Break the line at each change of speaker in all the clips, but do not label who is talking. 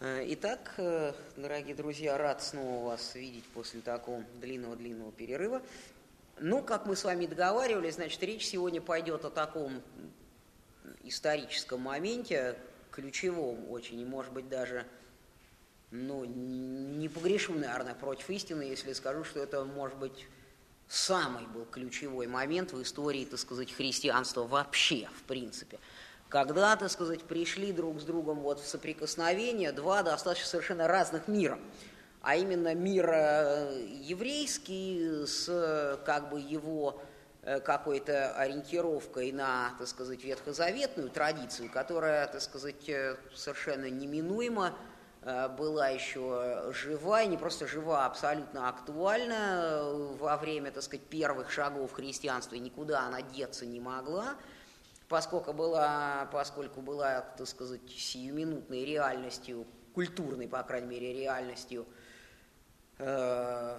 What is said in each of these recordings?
Э, итак, э, дорогие друзья, рад снова вас видеть после такого длинного-длинного перерыва. Ну, как мы с вами договаривались, значит, речь сегодня пойдет о таком историческом моменте, ключевом очень, и, может быть, даже, ну, не погрешу, наверное, против истины, если скажу, что это, может быть, самый был ключевой момент в истории, так сказать, христианства вообще, в принципе – когда, так сказать, пришли друг с другом вот в соприкосновение два достаточно совершенно разных мира, а именно мир э, еврейский с как бы его э, какой-то ориентировкой на, так сказать, ветхозаветную традицию, которая, так сказать, э, совершенно неминуемо была еще жива, и не просто жива, а абсолютно актуальна. Во время, так сказать, первых шагов христианства, и никуда она деться не могла – поскольку была, поскольку была, так сказать, сиюминутной реальностью, культурной, по крайней мере, реальностью э,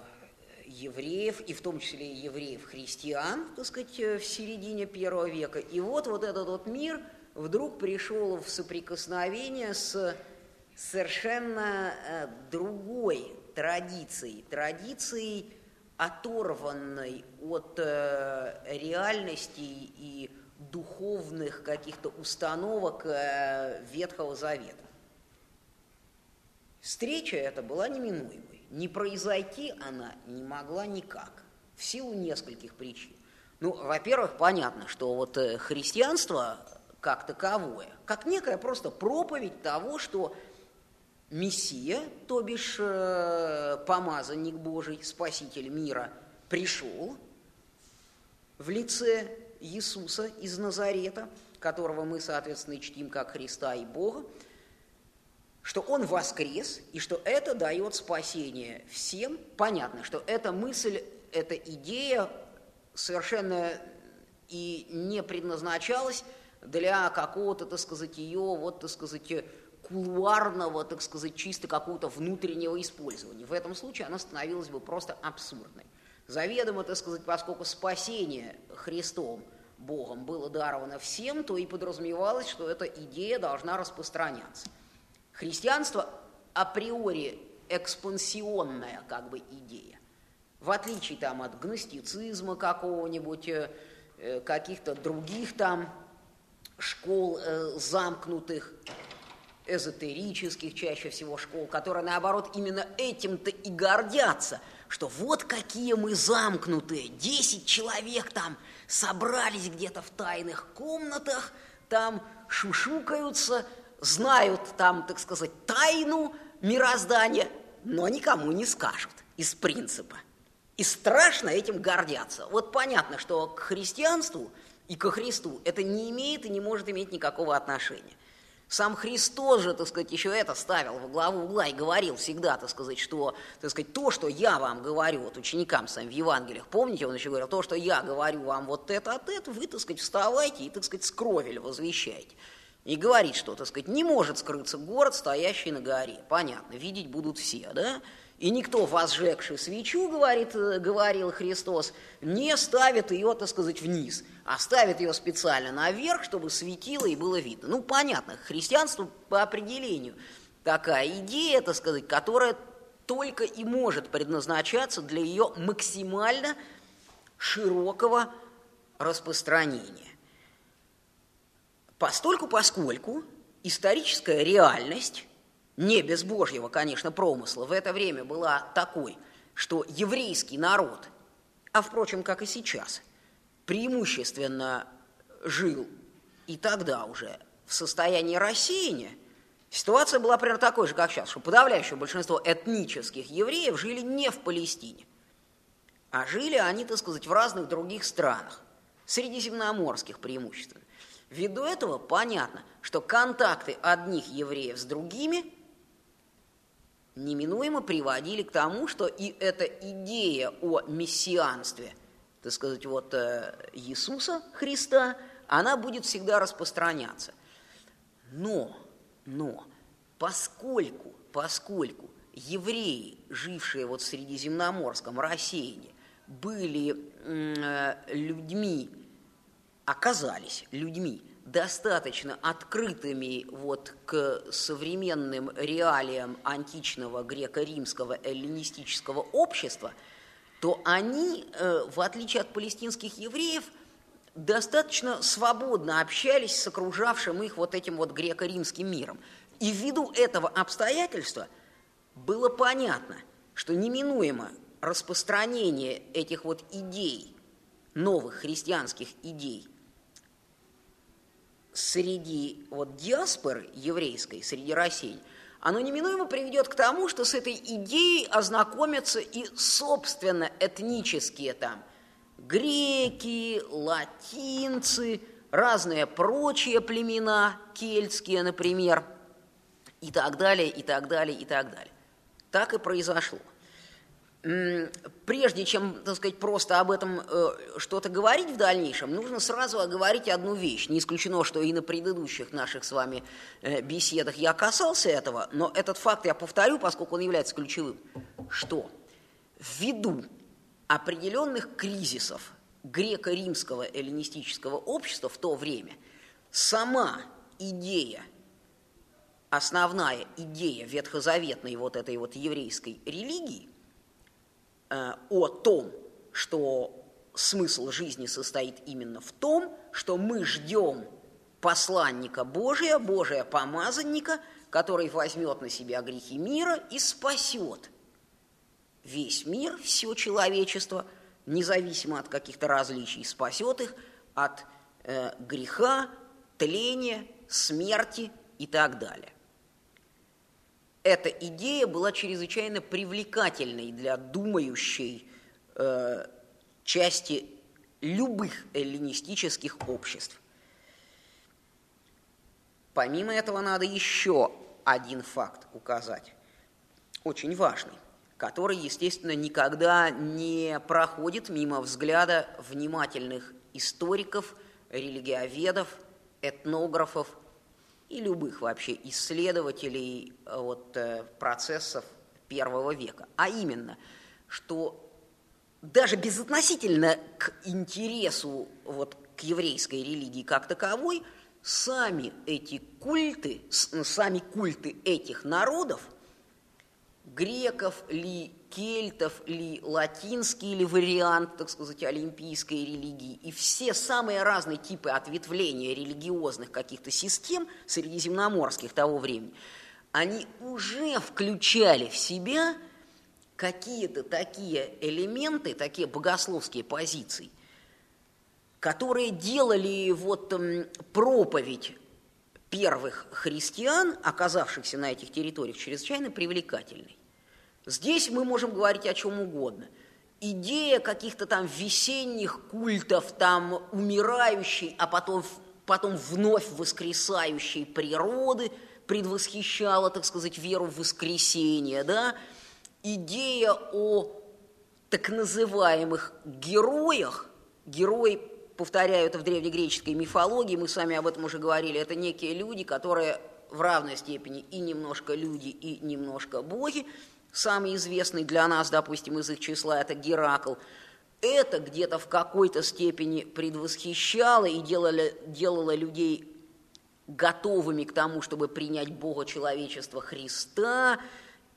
евреев, и в том числе евреев-христиан, так сказать, в середине первого века. И вот вот этот вот мир вдруг пришел в соприкосновение с совершенно э, другой традицией, традицией, оторванной от э, реальности и духовных каких-то установок э, Ветхого Завета. Встреча эта была неминуемой. Не произойти она не могла никак, в силу нескольких причин. Ну, во-первых, понятно, что вот э, христианство как таковое, как некая просто проповедь того, что Мессия, то бишь э, помазанник Божий, Спаситель мира, пришел в лице Иисуса из Назарета, которого мы, соответственно, чтим как Христа и Бога, что Он воскрес, и что это дает спасение всем. Понятно, что эта мысль, эта идея совершенно и не предназначалась для какого-то, так сказать, ее, вот, так сказать, кулуарного, так сказать, чисто какого-то внутреннего использования. В этом случае она становилась бы просто абсурдной. Заведомо, так сказать, поскольку спасение Христом, Богом, было даровано всем, то и подразумевалось, что эта идея должна распространяться. Христианство априори экспансионная как бы идея. В отличие там от гностицизма какого-нибудь, э, э, каких-то других там школ э, замкнутых, эзотерических чаще всего школ, которые, наоборот, именно этим-то и гордятся – что вот какие мы замкнутые, десять человек там собрались где-то в тайных комнатах, там шушукаются, знают там, так сказать, тайну мироздания, но никому не скажут из принципа. И страшно этим гордятся. Вот понятно, что к христианству и ко Христу это не имеет и не может иметь никакого отношения. Сам Христос же, так сказать, еще это ставил во главу угла и говорил всегда, так сказать, что, так сказать, то, что я вам говорю, вот ученикам своим в Евангелиях, помните, он еще говорил, то, что я говорю вам вот это от это, вы, так сказать, вставайте и, так сказать, скровель возвещайте. И говорит, что, так сказать, не может скрыться город, стоящий на горе. Понятно, видеть будут все, да? И никто, возжегший свечу, говорит, э, говорил Христос, не ставит ее, так сказать, вниз, а ставит ее специально наверх, чтобы светило и было видно. Ну, понятно, христианство по определению такая идея, так сказать, которая только и может предназначаться для ее максимально широкого распространения. Постольку, поскольку историческая реальность не без Божьего, конечно, промысла, в это время была такой, что еврейский народ, а, впрочем, как и сейчас, преимущественно жил и тогда уже в состоянии рассеяния, ситуация была примерно такой же, как сейчас, что подавляющее большинство этнических евреев жили не в Палестине, а жили они, так сказать, в разных других странах, средиземноморских преимущественно. Ввиду этого понятно, что контакты одних евреев с другими – неминуемо приводили к тому, что и эта идея о мессианстве, так сказать, вот э, Иисуса Христа, она будет всегда распространяться. Но, но, поскольку, поскольку евреи, жившие вот в Средиземноморском рассеянии, были э, людьми, оказались людьми достаточно открытыми вот к современным реалиям античного греко-римского эллинистического общества, то они, э, в отличие от палестинских евреев, достаточно свободно общались с окружавшим их вот этим вот греко-римским миром. И ввиду этого обстоятельства было понятно, что неминуемо распространение этих вот идей, новых христианских идей, среди вот диаспоры еврейской, среди России, оно неминуемо приведет к тому, что с этой идеей ознакомятся и, собственно, этнические там греки, латинцы, разные прочие племена, кельтские, например, и так далее, и так далее, и так далее. Так и произошло прежде чем, так сказать, просто об этом э, что-то говорить в дальнейшем, нужно сразу оговорить одну вещь. Не исключено, что и на предыдущих наших с вами э, беседах я касался этого, но этот факт я повторю, поскольку он является ключевым. Что ввиду определенных кризисов греко-римского эллинистического общества в то время сама идея, основная идея ветхозаветной вот этой вот еврейской религии – о том, что смысл жизни состоит именно в том, что мы ждем посланника Божия, Божия помазанника, который возьмет на себя грехи мира и спасет весь мир, все человечество, независимо от каких-то различий, спасет их от э, греха, тления, смерти и так далее эта идея была чрезвычайно привлекательной для думающей э, части любых эллинистических обществ. Помимо этого надо еще один факт указать, очень важный, который, естественно, никогда не проходит мимо взгляда внимательных историков, религиоведов, этнографов и любых вообще исследователей э, вот, э, процессов первого века. А именно, что даже безотносительно к интересу вот, к еврейской религии как таковой, сами эти культы, сами культы этих народов, греков ли, кельтов ли, латинский ли вариант, так сказать, олимпийской религии, и все самые разные типы ответвления религиозных каких-то систем средиземноморских того времени, они уже включали в себя какие-то такие элементы, такие богословские позиции, которые делали вот проповедь первых христиан, оказавшихся на этих территориях, чрезвычайно привлекательной. Здесь мы можем говорить о чем угодно. Идея каких-то там весенних культов, там умирающей, а потом, потом вновь воскресающей природы предвосхищала, так сказать, веру в воскресение, да? Идея о так называемых героях, герои, повторяю, это в древнегреческой мифологии, мы с вами об этом уже говорили, это некие люди, которые в равной степени и немножко люди, и немножко боги, Самый известный для нас, допустим, из их числа это Геракл. Это где-то в какой-то степени предвосхищало и делало, делало людей готовыми к тому, чтобы принять Бога человечества Христа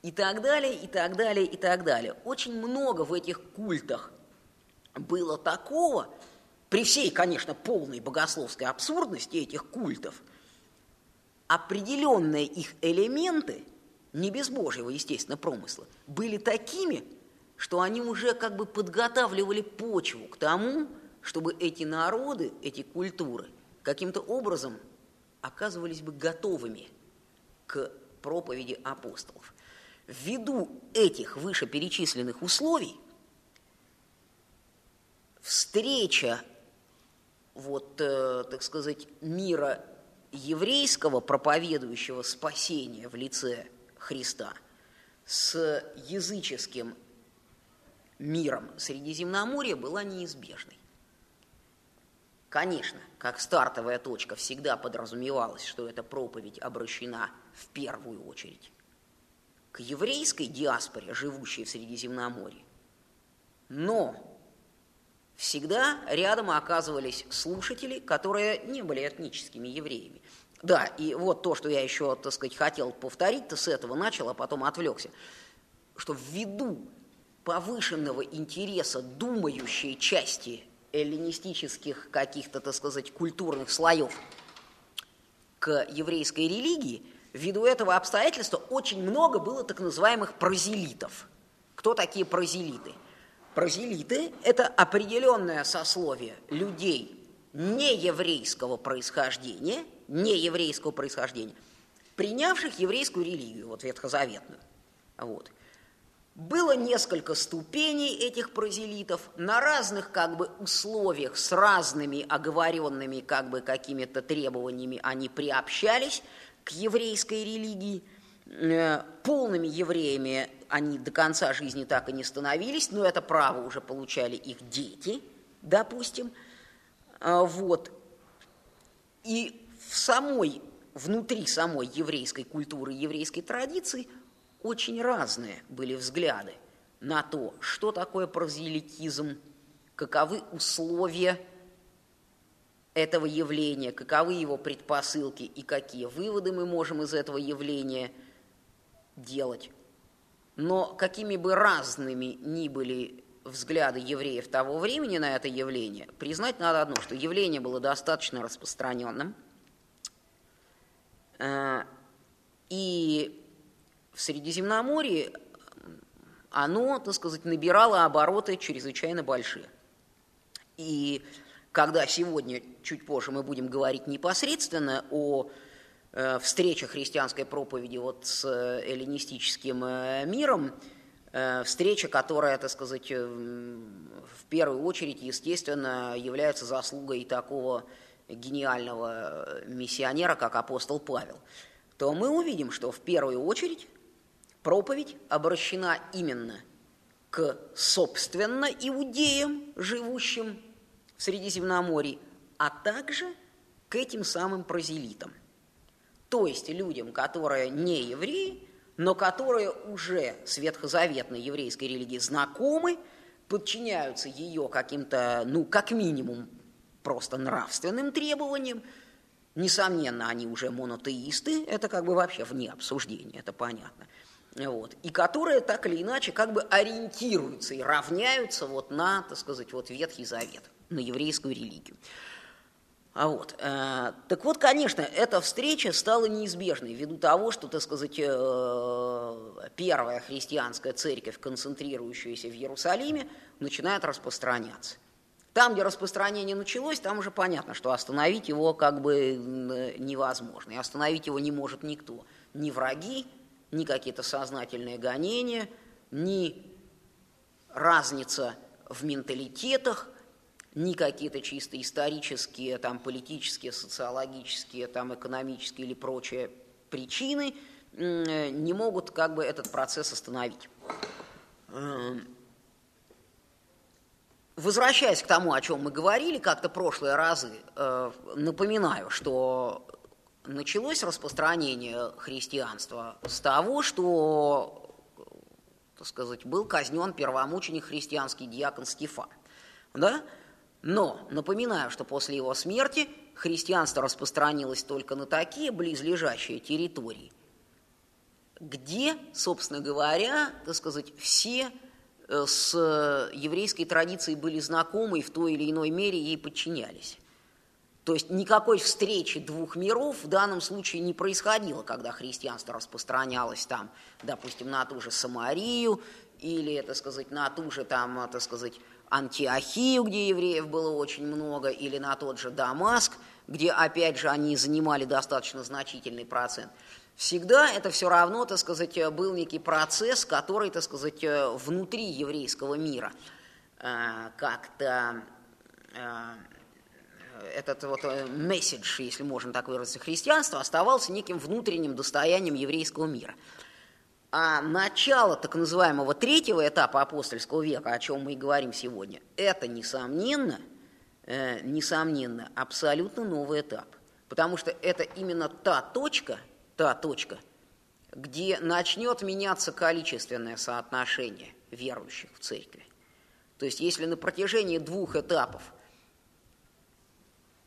и так далее, и так далее, и так далее. Очень много в этих культах было такого, при всей, конечно, полной богословской абсурдности этих культов, определенные их элементы – не без Божьего, естественно, промысла, были такими, что они уже как бы подготавливали почву к тому, чтобы эти народы, эти культуры каким-то образом оказывались бы готовыми к проповеди апостолов. Ввиду этих вышеперечисленных условий встреча вот, э, так сказать, мира еврейского, проповедующего спасения в лице Христа с языческим миром Средиземноморья была неизбежной. Конечно, как стартовая точка всегда подразумевалось, что эта проповедь обращена в первую очередь к еврейской диаспоре, живущей в Средиземноморье. Но всегда рядом оказывались слушатели, которые не были этническими евреями. Да, и вот то, что я еще, так сказать, хотел повторить, то с этого начал, а потом отвлекся, что ввиду повышенного интереса думающей части эллинистических каких-то, так сказать, культурных слоев к еврейской религии, ввиду этого обстоятельства очень много было так называемых прозелитов. Кто такие прозелиты? Прозелиты – это определенное сословие людей нееврейского происхождения, нееврейского происхождения, принявших еврейскую религию, вот ветхозаветную. Вот. Было несколько ступеней этих прозелитов на разных как бы условиях, с разными оговоренными как бы какими-то требованиями они приобщались к еврейской религии. Э, полными евреями они до конца жизни так и не становились, но это право уже получали их дети, допустим. А, вот. И в самой, внутри самой еврейской культуры, еврейской традиции – очень разные были взгляды на то, что такое прозелитизм, каковы условия этого явления, каковы его предпосылки и какие выводы мы можем из этого явления делать. Но какими бы разными ни были взгляды евреев того времени на это явление, признать надо одно, что явление было достаточно распространенным, и в Средиземноморье оно, так сказать, набирало обороты чрезвычайно большие. И когда сегодня, чуть позже, мы будем говорить непосредственно о э, встрече христианской проповеди вот с э, эллинистическим э, миром, э, встреча, которая, так сказать, э, в первую очередь, естественно, является заслугой такого гениального миссионера, как апостол Павел, то мы увидим, что в первую очередь проповедь обращена именно к собственно иудеям, живущим в Средиземноморье, а также к этим самым прозелитам. То есть людям, которые не евреи, но которые уже с ветхозаветной еврейской религией знакомы, подчиняются ее каким-то, ну, как минимум, просто нравственным требованиям. Несомненно, они уже монотеисты, это как бы вообще вне обсуждения, это понятно вот, и которые так или иначе как бы ориентируются и равняются вот на, так сказать, вот Ветхий Завет, на еврейскую религию. А вот, э, так вот, конечно, эта встреча стала неизбежной ввиду того, что, так сказать, э, первая христианская церковь, концентрирующаяся в Иерусалиме, начинает распространяться. Там, где распространение началось, там уже понятно, что остановить его как бы невозможно. И остановить его не может никто. Ни враги, ни какие-то сознательные гонения, ни разница в менталитетах, ни какие-то чисто исторические, там, политические, социологические, там, экономические или прочие причины не могут как бы этот процесс остановить. Возвращаясь к тому, о чем мы говорили как-то прошлые разы, э, напоминаю, что началось распространение христианства с того, что, так сказать, был казнен первомученик христианский диакон Стефан. Да? Но напоминаю, что после его смерти христианство распространилось только на такие близлежащие территории, где, собственно говоря, так сказать, все с еврейской традицией были знакомы и в той или иной мере ей подчинялись. То есть никакой встречи двух миров в данном случае не происходило, когда христианство распространялось там, допустим, на ту же Самарию или, так сказать, на ту же там, так сказать, Антиохию, где евреев было очень много, или на тот же Дамаск, где, опять же, они занимали достаточно значительный процент. Всегда это все равно, так сказать, был некий процесс, который, так сказать, внутри еврейского мира э, как-то э, этот вот э, месседж, если можно так выразиться, христианства оставался неким внутренним достоянием еврейского мира. А начало так называемого третьего этапа апостольского века, о чем мы и говорим сегодня, это, несомненно, э, несомненно, абсолютно новый этап. Потому что это именно та точка, та точка, где начнет меняться количественное соотношение верующих в церкви. То есть если на протяжении двух этапов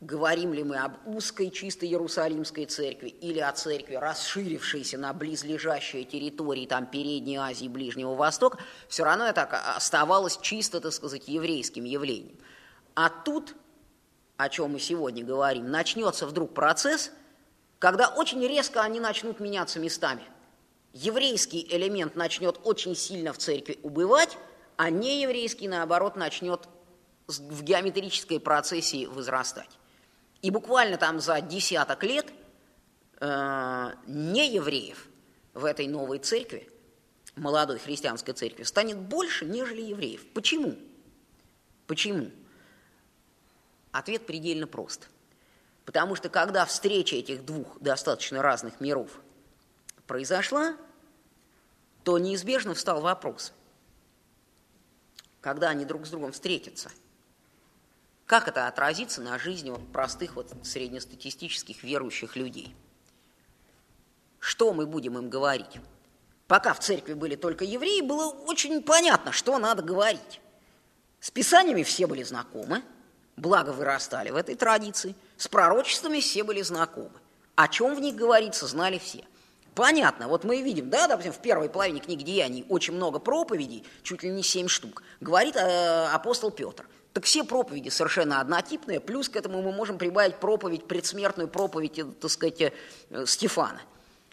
говорим ли мы об узкой чисто Иерусалимской церкви или о церкви, расширившейся на близлежащие территории там, Передней Азии Ближнего Востока, все равно это оставалось чисто, так сказать, еврейским явлением. А тут, о чем мы сегодня говорим, начнется вдруг процесс, когда очень резко они начнут меняться местами. Еврейский элемент начнет очень сильно в церкви убывать, а нееврейский, наоборот, начнет в геометрической процессии возрастать. И буквально там за десяток лет э, неевреев в этой новой церкви, молодой христианской церкви, станет больше, нежели евреев. Почему? Почему? Ответ предельно прост. Потому что когда встреча этих двух достаточно разных миров произошла, то неизбежно встал вопрос, когда они друг с другом встретятся – как это отразится на жизни вот простых вот среднестатистических верующих людей? Что мы будем им говорить? Пока в церкви были только евреи, было очень понятно, что надо говорить. С писаниями все были знакомы, благо вырастали в этой традиции, с пророчествами все были знакомы. О чем в них говорится, знали все. Понятно, вот мы видим, да, допустим, в первой половине книги Деяний очень много проповедей, чуть ли не семь штук, говорит э, апостол Петр – так все проповеди совершенно однотипные, плюс к этому мы можем прибавить проповедь, предсмертную проповедь, так сказать, э, Стефана.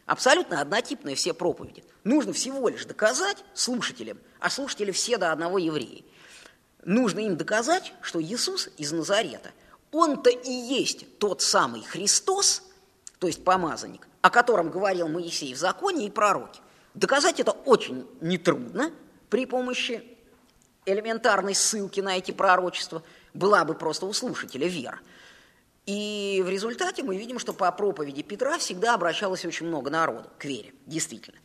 Абсолютно однотипные все проповеди. Нужно всего лишь доказать слушателям, а слушатели все до одного евреи. Нужно им доказать, что Иисус из Назарета, он-то и есть тот самый Христос, то есть помазанник, о котором говорил Моисей в законе и пророке. Доказать это очень нетрудно при помощи элементарной ссылки на эти пророчества, была бы просто у слушателя вера. И в результате мы видим, что по проповеди Петра всегда обращалось очень много народу к вере, действительно.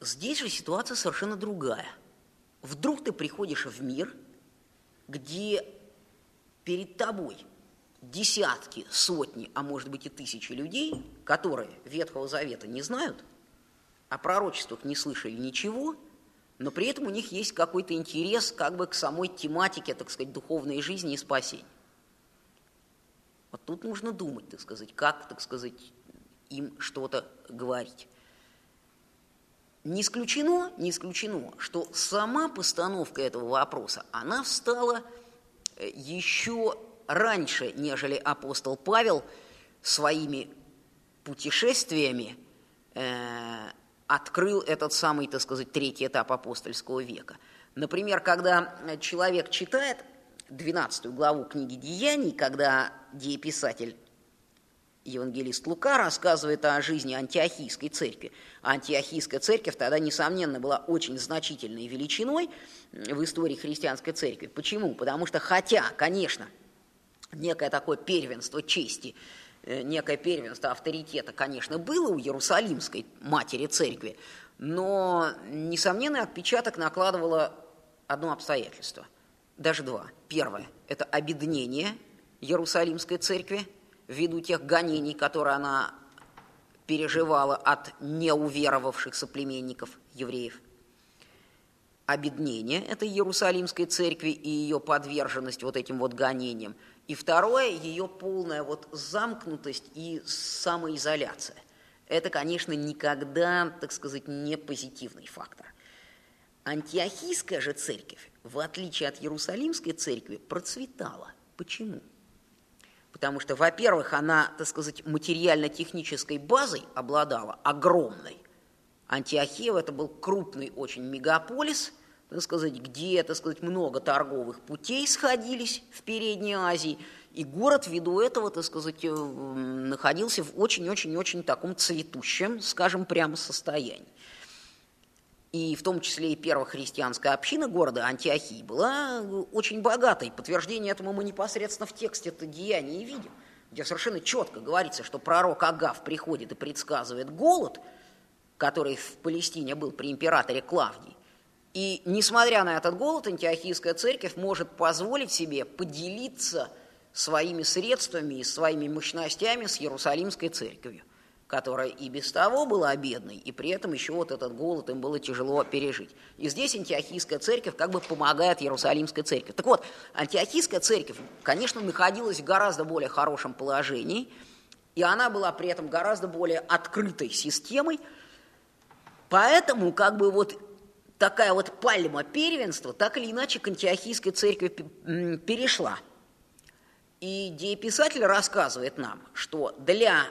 Здесь же ситуация совершенно другая. Вдруг ты приходишь в мир, где перед тобой десятки, сотни, а может быть и тысячи людей, которые Ветхого Завета не знают, о пророчествах не слышали ничего – но при этом у них есть какой-то интерес как бы к самой тематике, так сказать, духовной жизни и спасения. Вот тут нужно думать, так сказать, как, так сказать, им что-то говорить. Не исключено, не исключено, что сама постановка этого вопроса, она встала э, еще раньше, нежели апостол Павел своими путешествиями э, открыл этот самый, так сказать, третий этап апостольского века. Например, когда человек читает 12 главу книги «Деяний», когда дееписатель евангелист Лука рассказывает о жизни антиохийской церкви. Антиохийская церковь тогда, несомненно, была очень значительной величиной в истории христианской церкви. Почему? Потому что, хотя, конечно, некое такое первенство чести – Э, некое первенство авторитета, конечно, было у Иерусалимской матери церкви, но несомненный отпечаток накладывало одно обстоятельство, даже два. Первое – это обеднение Иерусалимской церкви ввиду тех гонений, которые она переживала от неуверовавших соплеменников евреев. Обеднение этой Иерусалимской церкви и ее подверженность вот этим вот гонениям – и второе, ее полная вот замкнутость и самоизоляция. Это, конечно, никогда, так сказать, не позитивный фактор. Антиохийская же церковь, в отличие от Иерусалимской церкви, процветала. Почему? Потому что, во-первых, она, так сказать, материально-технической базой обладала огромной. Антиохия – это был крупный очень мегаполис – так сказать, где, так сказать, много торговых путей сходились в Передней Азии, и город ввиду этого, так сказать, э, находился в очень-очень-очень таком цветущем, скажем, прямо состоянии. И в том числе и первая христианская община города Антиохии была очень богатой. Подтверждение этому мы непосредственно в тексте это деяния видим, где совершенно четко говорится, что пророк Агав приходит и предсказывает голод, который в Палестине был при императоре Клавдии, и несмотря на этот голод, антиохийская церковь может позволить себе поделиться своими средствами и своими мощностями с Иерусалимской церковью. Которая и без того была бедной, и при этом еще вот этот голод им было тяжело пережить. И здесь антиохийская церковь как бы помогает Иерусалимской церкви. Так вот, антиохийская церковь, конечно, находилась в гораздо более хорошем положении, и она была при этом гораздо более открытой системой, поэтому как бы вот такая вот пальма первенства так или иначе к антиохийской церкви перешла. И дееписатель рассказывает нам, что для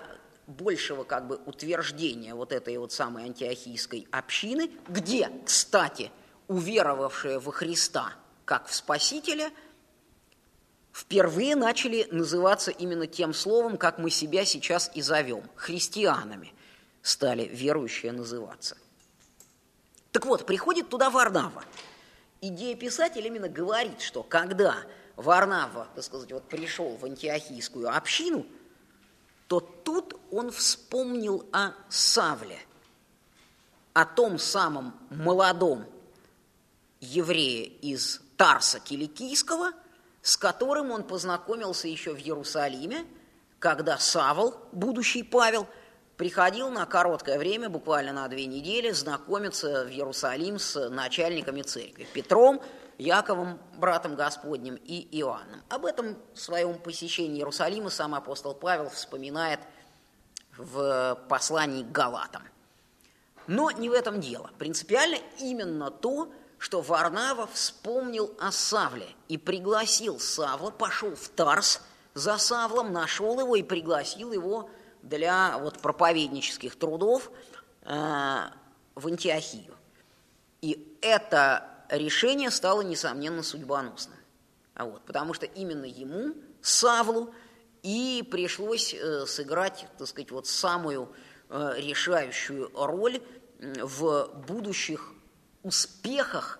большего как бы утверждения вот этой вот самой антиохийской общины, где, кстати, уверовавшие во Христа как в Спасителя, впервые начали называться именно тем словом, как мы себя сейчас и зовем, христианами стали верующие называться. Так вот, приходит туда Варнава. Идея писателя именно говорит, что когда Варнава, так сказать, вот пришел в антиохийскую общину – то тут он вспомнил о Савле, о том самом молодом еврее из Тарса Киликийского, с которым он познакомился еще в Иерусалиме, когда Савл, будущий Павел, приходил на короткое время, буквально на две недели, знакомиться в Иерусалим с начальниками церкви Петром, Яковом, братом Господним, и Иоанном. Об этом своем посещении Иерусалима сам апостол Павел вспоминает в послании к Галатам. Но не в этом дело. Принципиально именно то, что Варнава вспомнил о Савле и пригласил Савла, пошел в Тарс за Савлом, нашел его и пригласил его для вот, проповеднических трудов э, в Антиохию. И это решение стало, несомненно, судьбоносным. А вот, потому что именно ему, Савлу, и пришлось э, сыграть, так сказать, вот самую э, решающую роль в будущих успехах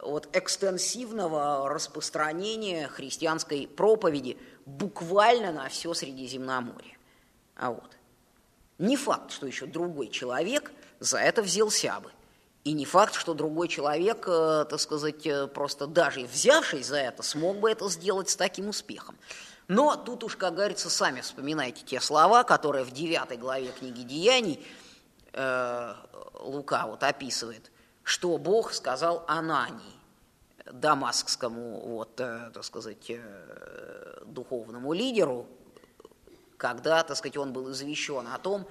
вот, экстенсивного распространения христианской проповеди буквально на все Средиземноморье. А вот. Не факт, что еще другой человек за это взялся бы. И не факт, что другой человек, э, так сказать, э, просто даже взявшись за это, смог бы это сделать с таким успехом. Но тут уж, как говорится, сами вспоминайте те слова, которые в 9 главе книги Деяний э, Лука вот описывает, что Бог сказал Анании, дамаскскому, вот, так сказать, духовному лидеру, когда, так сказать, он был извещен о том, что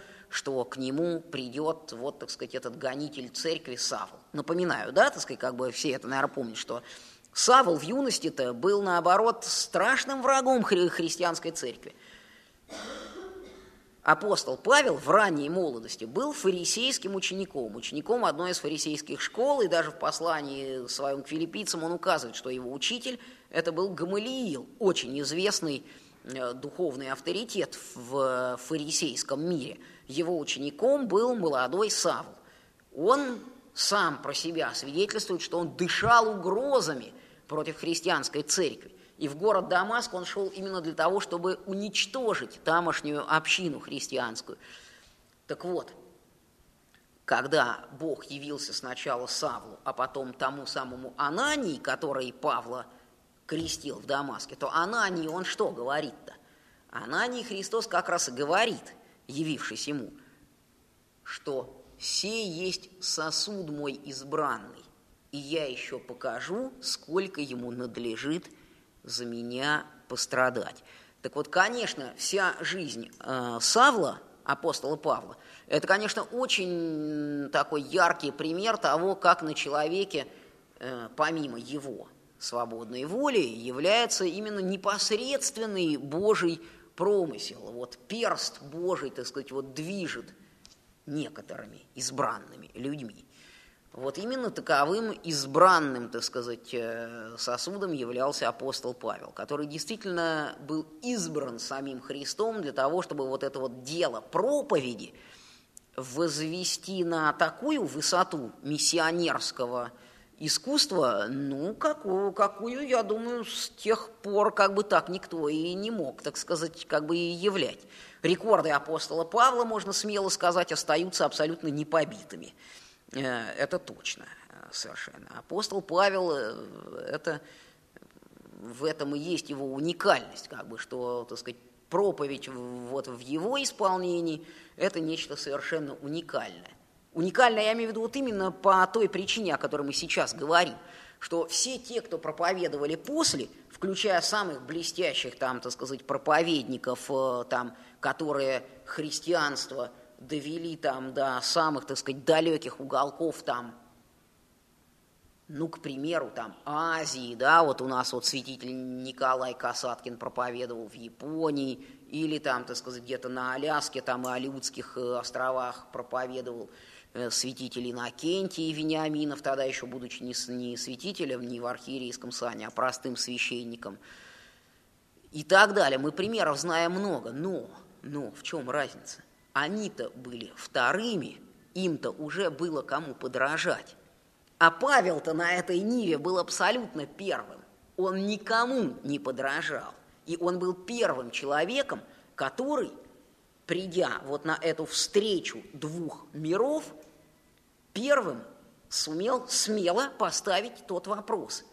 к нему придет, вот, так сказать, этот гонитель церкви Савл. Напоминаю, да, так сказать, как бы все это, наверное, помнят, что Савл в юности-то был, наоборот, страшным врагом хри христианской церкви. Апостол Павел в ранней молодости был фарисейским учеником, учеником одной из фарисейских школ, и даже в послании своем к филиппийцам он указывает, что его учитель – это был Гамалиил, очень известный э, духовный авторитет в фарисейском мире – его учеником был молодой Савл. Он сам про себя свидетельствует, что он дышал угрозами против христианской церкви. И в город Дамаск он шел именно для того, чтобы уничтожить тамошнюю общину христианскую. Так вот, когда Бог явился сначала Савлу, а потом тому самому Анании, который Павла крестил в Дамаске, то Анании он что говорит-то? Анании Христос как раз и говорит – явившись ему, что «сей есть сосуд мой избранный, и я еще покажу, сколько ему надлежит за меня пострадать». Так вот, конечно, вся жизнь э, Савла, апостола Павла, это, конечно, очень такой яркий пример того, как на человеке, э, помимо его свободной воли, является именно непосредственный Божий промысел, вот перст Божий, так сказать, вот движет некоторыми избранными людьми. Вот именно таковым избранным, так сказать, э, сосудом являлся апостол Павел, который действительно был избран самим Христом для того, чтобы вот это вот дело проповеди возвести на такую высоту миссионерского искусство, ну, какую, какую, я думаю, с тех пор как бы так никто и не мог, так сказать, как бы и являть. Рекорды апостола Павла, можно смело сказать, остаются абсолютно непобитыми. Э, это точно совершенно. Апостол Павел, э, это, в этом и есть его уникальность, как бы, что, так сказать, проповедь вот в его исполнении – это нечто совершенно уникальное. Уникальное я имею в виду вот именно по той причине, о которой мы сейчас говорим, что все те, кто проповедовали после, включая самых блестящих, там, так сказать, проповедников, э, там, которые христианство довели там до самых, так сказать, далеких уголков там ну, к примеру, там, Азии, да, вот у нас вот святитель Николай Касаткин проповедовал в Японии, или там, так сказать, где-то на Аляске, там, и Алиутских э, островах проповедовал святитель Иннокентий Вениаминов, тогда еще будучи не, не святителем, не в архиерейском сане, а простым священником, и так далее. Мы примеров знаем много, но, но в чем разница? Они-то были вторыми, им-то уже было кому подражать. А Павел-то на этой ниве был абсолютно первым. Он никому не подражал. И он был первым человеком, который, придя вот на эту встречу двух миров, первым сумел смело поставить тот вопрос,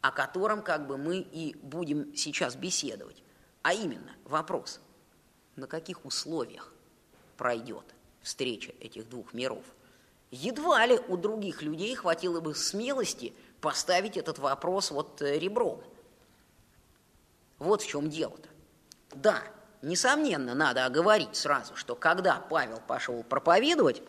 о котором как бы мы и будем сейчас беседовать. А именно вопрос, на каких условиях пройдет встреча этих двух миров – Едва ли у других людей хватило бы смелости поставить этот вопрос вот э, ребром. Вот в чем дело-то. Да, несомненно, надо оговорить сразу, что когда Павел пошел проповедовать,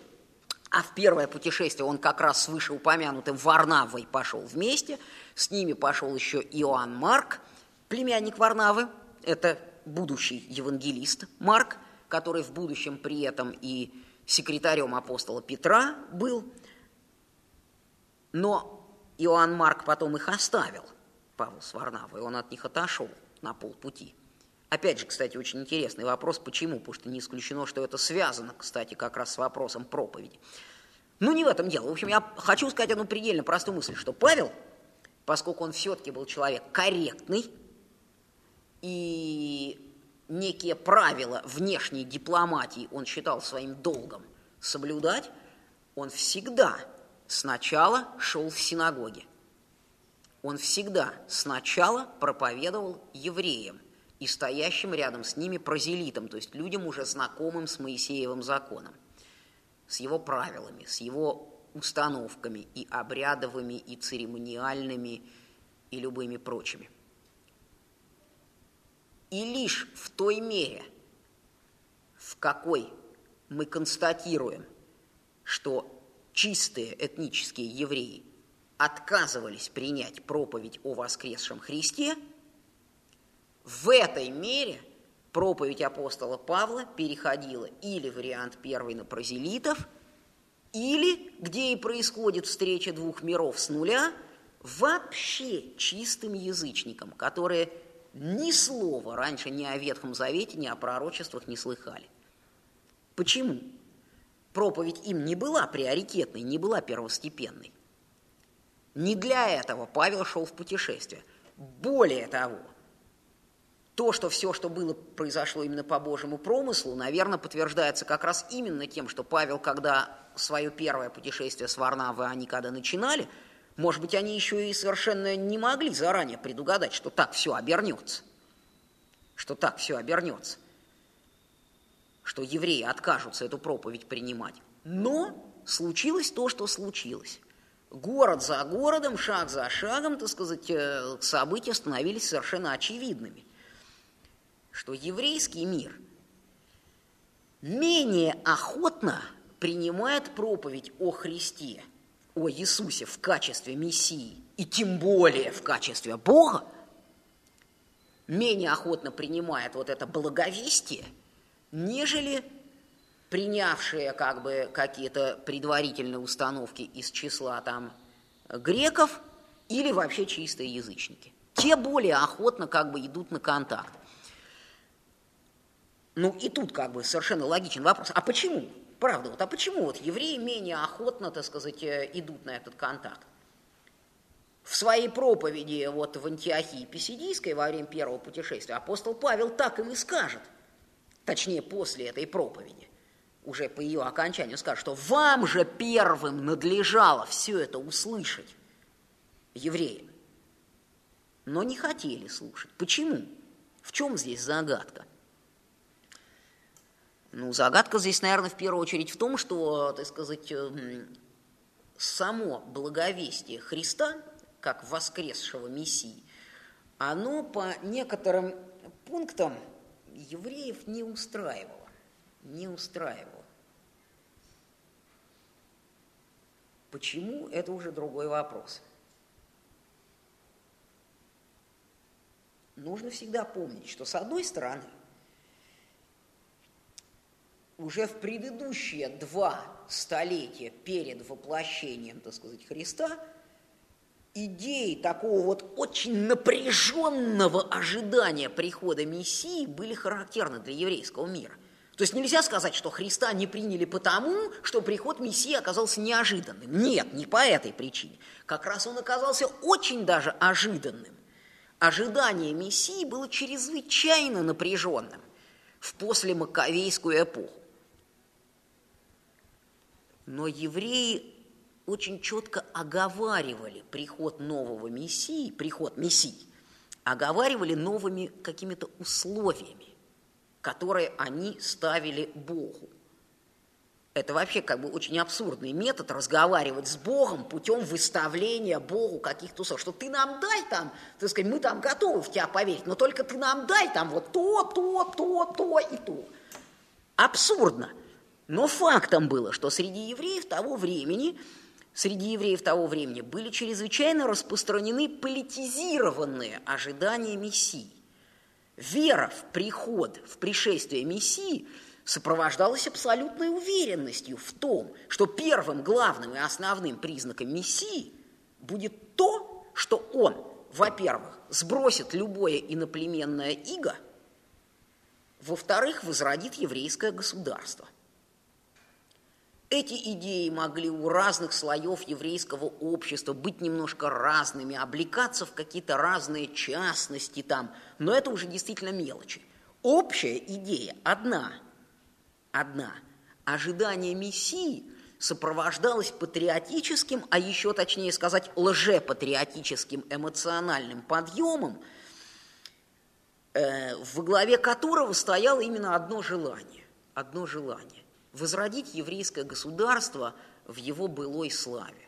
а в первое путешествие он как раз с вышеупомянутым Варнавой пошел вместе, с ними пошел еще Иоанн Марк, племянник Варнавы, это будущий евангелист Марк, который в будущем при этом и секретарем апостола Петра был, но Иоанн Марк потом их оставил, Павел с Варнавой, он от них отошел на полпути. Опять же, кстати, очень интересный вопрос, почему, потому что не исключено, что это связано, кстати, как раз с вопросом проповеди. Ну, не в этом дело. В общем, я хочу сказать одну предельно простую мысль, что Павел, поскольку он все-таки был человек корректный и некие правила внешней дипломатии он считал своим долгом соблюдать, он всегда сначала шел в синагоге. Он всегда сначала проповедовал евреям и стоящим рядом с ними прозелитам, то есть людям, уже знакомым с Моисеевым законом, с его правилами, с его установками и обрядовыми, и церемониальными, и любыми прочими. И лишь в той мере, в какой мы констатируем, что чистые этнические евреи отказывались принять проповедь о воскресшем Христе, в этой мере проповедь апостола Павла переходила или вариант первый на прозелитов, или, где и происходит встреча двух миров с нуля, вообще чистым язычникам, которые ни слова раньше ни о Ветхом Завете, ни о пророчествах не слыхали. Почему? Проповедь им не была приоритетной, не была первостепенной. Не для этого Павел шел в путешествие. Более того, то, что все, что было, произошло именно по Божьему промыслу, наверное, подтверждается как раз именно тем, что Павел, когда свое первое путешествие с Варнавой они когда начинали – может быть, они еще и совершенно не могли заранее предугадать, что так все обернется. Что так все обернется. Что евреи откажутся эту проповедь принимать. Но случилось то, что случилось. Город за городом, шаг за шагом, так сказать, э, события становились совершенно очевидными. Что еврейский мир менее охотно принимает проповедь о Христе – о Иисусе в качестве Мессии, и тем более в качестве Бога, менее охотно принимает вот это благовестие, нежели принявшие как бы какие-то предварительные установки из числа там греков или вообще чистые язычники. Те более охотно как бы идут на контакт. Ну и тут как бы совершенно логичен вопрос, а почему? Правда, вот, а почему вот евреи менее охотно, так сказать, э, идут на этот контакт? В своей проповеди вот в Антиохии Писидийской во время первого путешествия апостол Павел так им и скажет, точнее, после этой проповеди, уже по ее окончанию скажет, что вам же первым надлежало все это услышать, евреям. Но не хотели слушать. Почему? В чем здесь загадка? Ну, загадка здесь, наверное, в первую очередь в том, что, так сказать, эм, само благовестие Христа, как воскресшего Мессии, оно по некоторым пунктам евреев не устраивало. Не устраивало. Почему, это уже другой вопрос. Нужно всегда помнить, что с одной стороны – уже в предыдущие два столетия перед воплощением, так сказать, Христа, идеи такого вот очень напряженного ожидания прихода Мессии были характерны для еврейского мира. То есть нельзя сказать, что Христа не приняли потому, что приход Мессии оказался неожиданным. Нет, не по этой причине. Как раз он оказался очень даже ожиданным. Ожидание Мессии было чрезвычайно напряженным в послемаковейскую эпоху. Но евреи очень четко оговаривали приход нового Мессии, приход Мессии, оговаривали новыми какими-то условиями, которые они ставили Богу. Это вообще как бы очень абсурдный метод разговаривать с Богом путем выставления Богу каких-то условий. Что ты нам дай там, так сказать, мы там готовы в тебя поверить, но только ты нам дай там вот то, то, то, то и то. Абсурдно. Но фактом было, что среди евреев того времени, среди евреев того времени были чрезвычайно распространены политизированные ожидания Мессии. Вера в приход, в пришествие Мессии сопровождалась абсолютной уверенностью в том, что первым, главным и основным признаком Мессии будет то, что он, во-первых, сбросит любое иноплеменное иго, во-вторых, возродит еврейское государство – эти идеи могли у разных слоев еврейского общества быть немножко разными, облекаться в какие-то разные частности там, но это уже действительно мелочи. Общая идея одна, одна. Ожидание Мессии сопровождалось патриотическим, а еще точнее сказать, лжепатриотическим эмоциональным подъемом, э, во главе которого стояло именно одно желание. Одно желание возродить еврейское государство в его былой славе.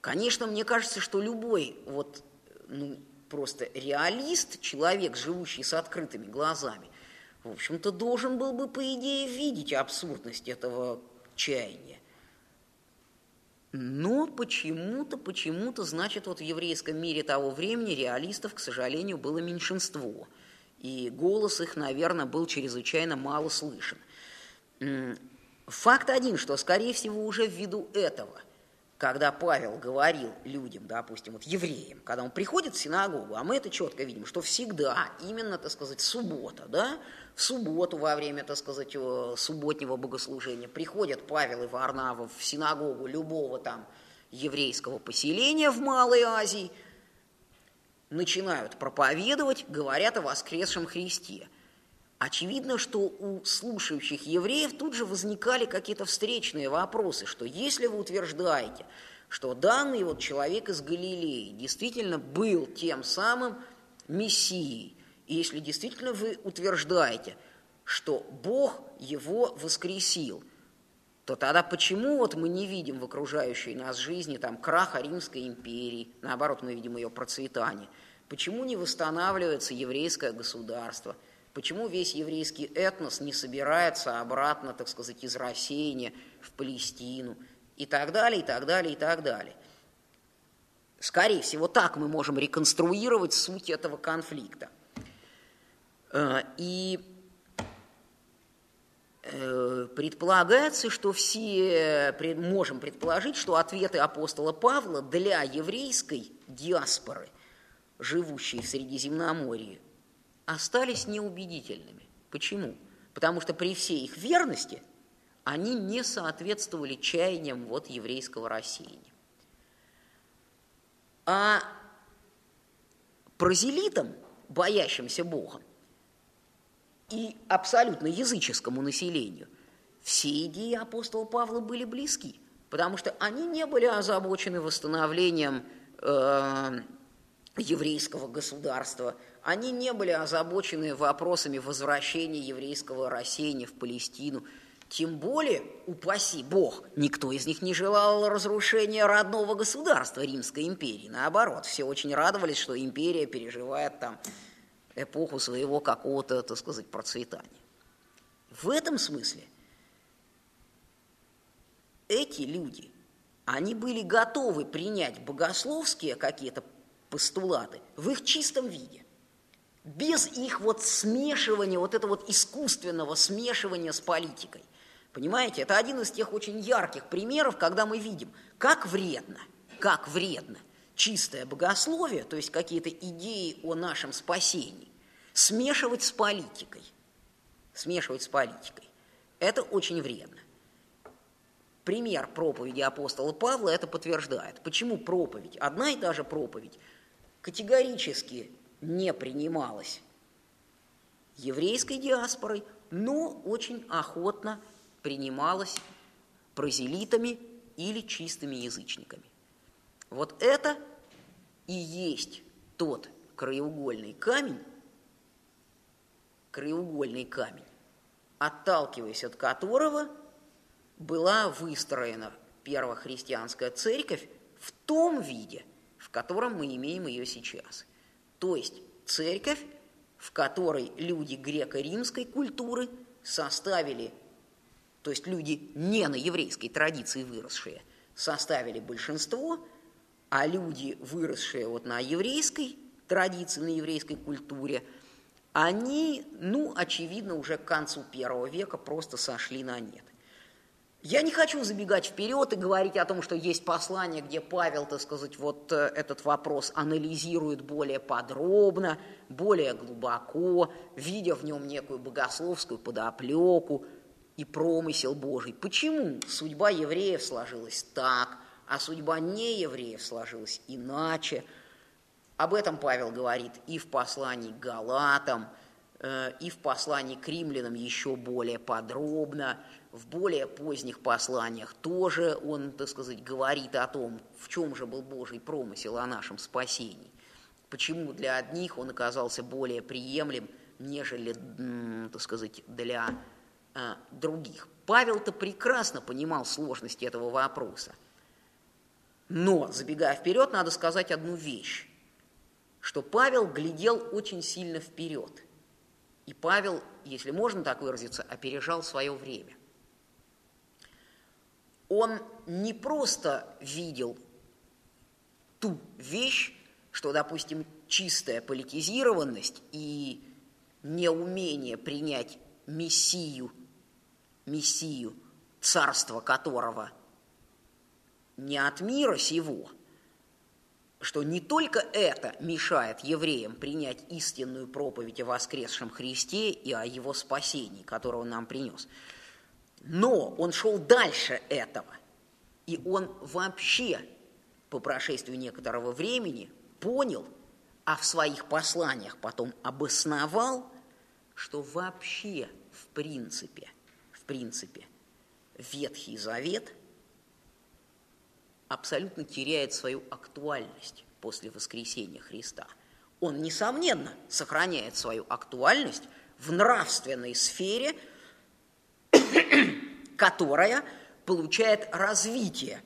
Конечно, мне кажется, что любой вот, ну, просто реалист, человек, живущий с открытыми глазами, в общем-то, должен был бы, по идее, видеть абсурдность этого чаяния. Но почему-то, почему-то, значит, вот в еврейском мире того времени реалистов, к сожалению, было меньшинство. И голос их, наверное, был чрезвычайно мало слышен. Факт один, что, скорее всего, уже ввиду этого, когда Павел говорил людям, допустим, вот евреям, когда он приходит в синагогу, а мы это четко видим, что всегда именно, так сказать, суббота, да, в субботу во время, так сказать, э, субботнего богослужения приходят Павел и Варнава в синагогу любого там еврейского поселения в Малой Азии, начинают проповедовать, говорят о воскресшем Христе – Очевидно, что у слушающих евреев тут же возникали какие-то встречные вопросы, что если вы утверждаете, что данный вот человек из Галилеи действительно был тем самым Мессией, и если действительно вы утверждаете, что Бог его воскресил, то тогда почему вот мы не видим в окружающей нас жизни там краха Римской империи, наоборот, мы видим ее процветание? Почему не восстанавливается еврейское государство – Почему весь еврейский этнос не собирается обратно, так сказать, из рассеяния в Палестину и так далее, и так далее, и так далее. Скорее всего, так мы можем реконструировать суть этого конфликта. Э, и э, предполагается, что все можем предположить, что ответы апостола Павла для еврейской диаспоры, живущей в Средиземноморье, остались неубедительными. Почему? Потому что при всей их верности они не соответствовали чаяниям вот еврейского рассеяния. А прозелитам, боящимся Бога, и абсолютно языческому населению, все идеи апостола Павла были близки, потому что они не были озабочены восстановлением э, еврейского государства, Они не были озабочены вопросами возвращения еврейского рассеяния в Палестину. Тем более, упаси Бог, никто из них не желал разрушения родного государства Римской империи. Наоборот, все очень радовались, что империя переживает там эпоху своего какого-то, так сказать, процветания. В этом смысле эти люди, они были готовы принять богословские какие-то постулаты в их чистом виде, без их вот смешивания, вот этого вот искусственного смешивания с политикой – Понимаете, это один из тех очень ярких примеров, когда мы видим, как вредно, как вредно чистое богословие, то есть какие-то идеи о нашем спасении, смешивать с политикой. Смешивать с политикой. Это очень вредно. Пример проповеди апостола Павла это подтверждает. Почему проповедь, одна и та же проповедь, категорически не принималась еврейской диаспорой, но очень охотно принималось прозелитами или чистыми язычниками. Вот это и есть тот краеугольный камень, краеугольный камень, отталкиваясь от которого была выстроена первохристианская церковь в том виде, в котором мы имеем ее сейчас. То есть церковь, в которой люди греко-римской культуры составили то есть люди не на еврейской традиции выросшие, составили большинство, а люди, выросшие вот на еврейской традиции, на еврейской культуре, они, ну, очевидно, уже к концу первого века просто сошли на нет. Я не хочу забегать вперед и говорить о том, что есть послание, где Павел, так сказать, вот э, этот вопрос анализирует более подробно, более глубоко, видя в нем некую богословскую подоплеку, и промысел Божий. Почему судьба евреев сложилась так, а судьба неевреев сложилась иначе? Об этом Павел говорит и в послании к Галатам, э, и в послании к римлянам еще более подробно, в более поздних посланиях тоже он, так сказать, говорит о том, в чем же был Божий промысел о нашем спасении. Почему для одних он оказался более приемлем, нежели, так сказать, для а, других. Павел-то прекрасно понимал сложности этого вопроса. Но, забегая вперед, надо сказать одну вещь, что Павел глядел очень сильно вперед. И Павел, если можно так выразиться, опережал свое время. Он не просто видел ту вещь, что, допустим, чистая политизированность и неумение принять Мессию Мессию, царство которого не от мира сего, что не только это мешает евреям принять истинную проповедь о воскресшем Христе и о его спасении, которого он нам принес, но он шел дальше этого, и он вообще по прошествию некоторого времени понял, а в своих посланиях потом обосновал, что вообще в принципе принципе, Ветхий Завет абсолютно теряет свою актуальность после воскресения Христа. Он, несомненно, сохраняет свою актуальность в нравственной сфере, которая получает развитие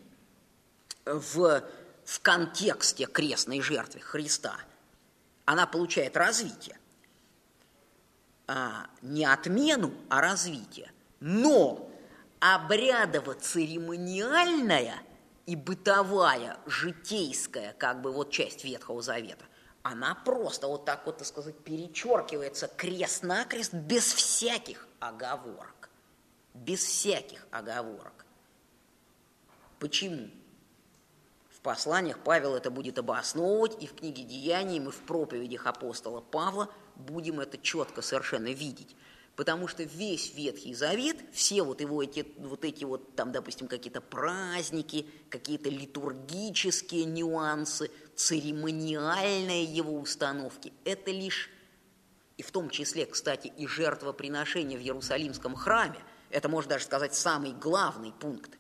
в, в контексте крестной жертвы Христа. Она получает развитие. А, не отмену, а развитие. Но обрядово-церемониальная и бытовая, житейская, как бы вот часть Ветхого Завета, она просто вот так вот, так сказать, перечеркивается крест-накрест без всяких оговорок. Без всяких оговорок. Почему? В посланиях Павел это будет обосновывать, и в книге Деяний мы в проповедях апостола Павла будем это четко совершенно видеть потому что весь Ветхий Завет, все вот его эти вот, эти вот там, допустим, какие-то праздники, какие-то литургические нюансы, церемониальные его установки, это лишь, и в том числе, кстати, и жертвоприношение в Иерусалимском храме, это, можно даже сказать, самый главный пункт.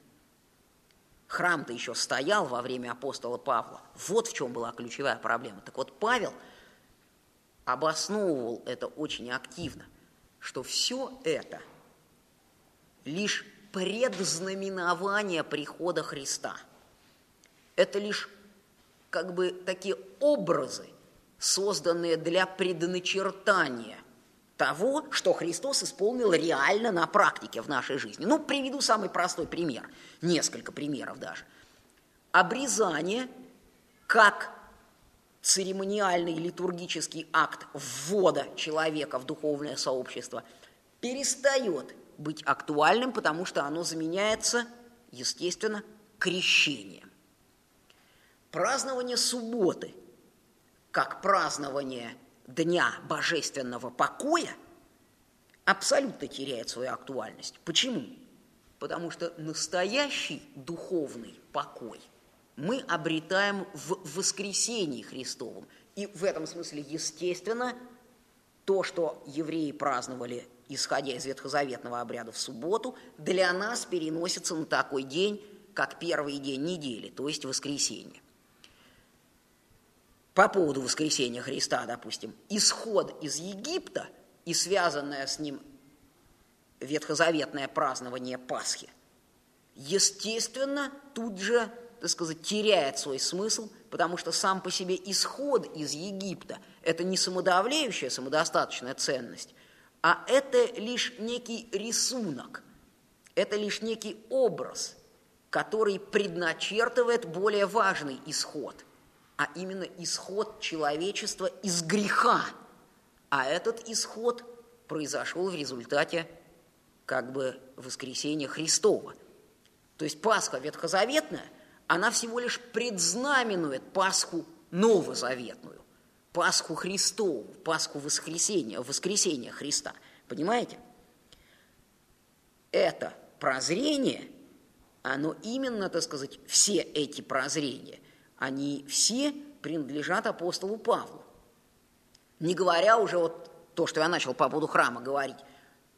Храм-то еще стоял во время апостола Павла. Вот в чем была ключевая проблема. Так вот, Павел – обосновывал это очень активно, что все это лишь предзнаменование прихода Христа. Это лишь как бы такие образы, созданные для предначертания того, что Христос исполнил реально на практике в нашей жизни. Ну, приведу самый простой пример, несколько примеров даже. Обрезание как церемониальный литургический акт ввода человека в духовное сообщество перестает быть актуальным, потому что оно заменяется, естественно, крещением. Празднование субботы, как празднование Дня Божественного Покоя, абсолютно теряет свою актуальность. Почему? Потому что настоящий духовный покой мы обретаем в воскресении Христовом. И в этом смысле, естественно, то, что евреи праздновали, исходя из ветхозаветного обряда в субботу, для нас переносится на такой день, как первый день недели, то есть воскресенье. По поводу воскресения Христа, допустим, исход из Египта и связанное с ним ветхозаветное празднование Пасхи, естественно, тут же так сказать, теряет свой смысл, потому что сам по себе исход из Египта – это не самодавляющая, самодостаточная ценность, а это лишь некий рисунок, это лишь некий образ, который предначертывает более важный исход, а именно исход человечества из греха. А этот исход произошел в результате как бы воскресения Христова. То есть Пасха ветхозаветная – она всего лишь предзнаменует Пасху новозаветную, Пасху Христову, Пасху воскресения, воскресения Христа. Понимаете? Это прозрение, оно именно, так сказать, все эти прозрения, они все принадлежат апостолу Павлу. Не говоря уже вот то, что я начал по поводу храма говорить,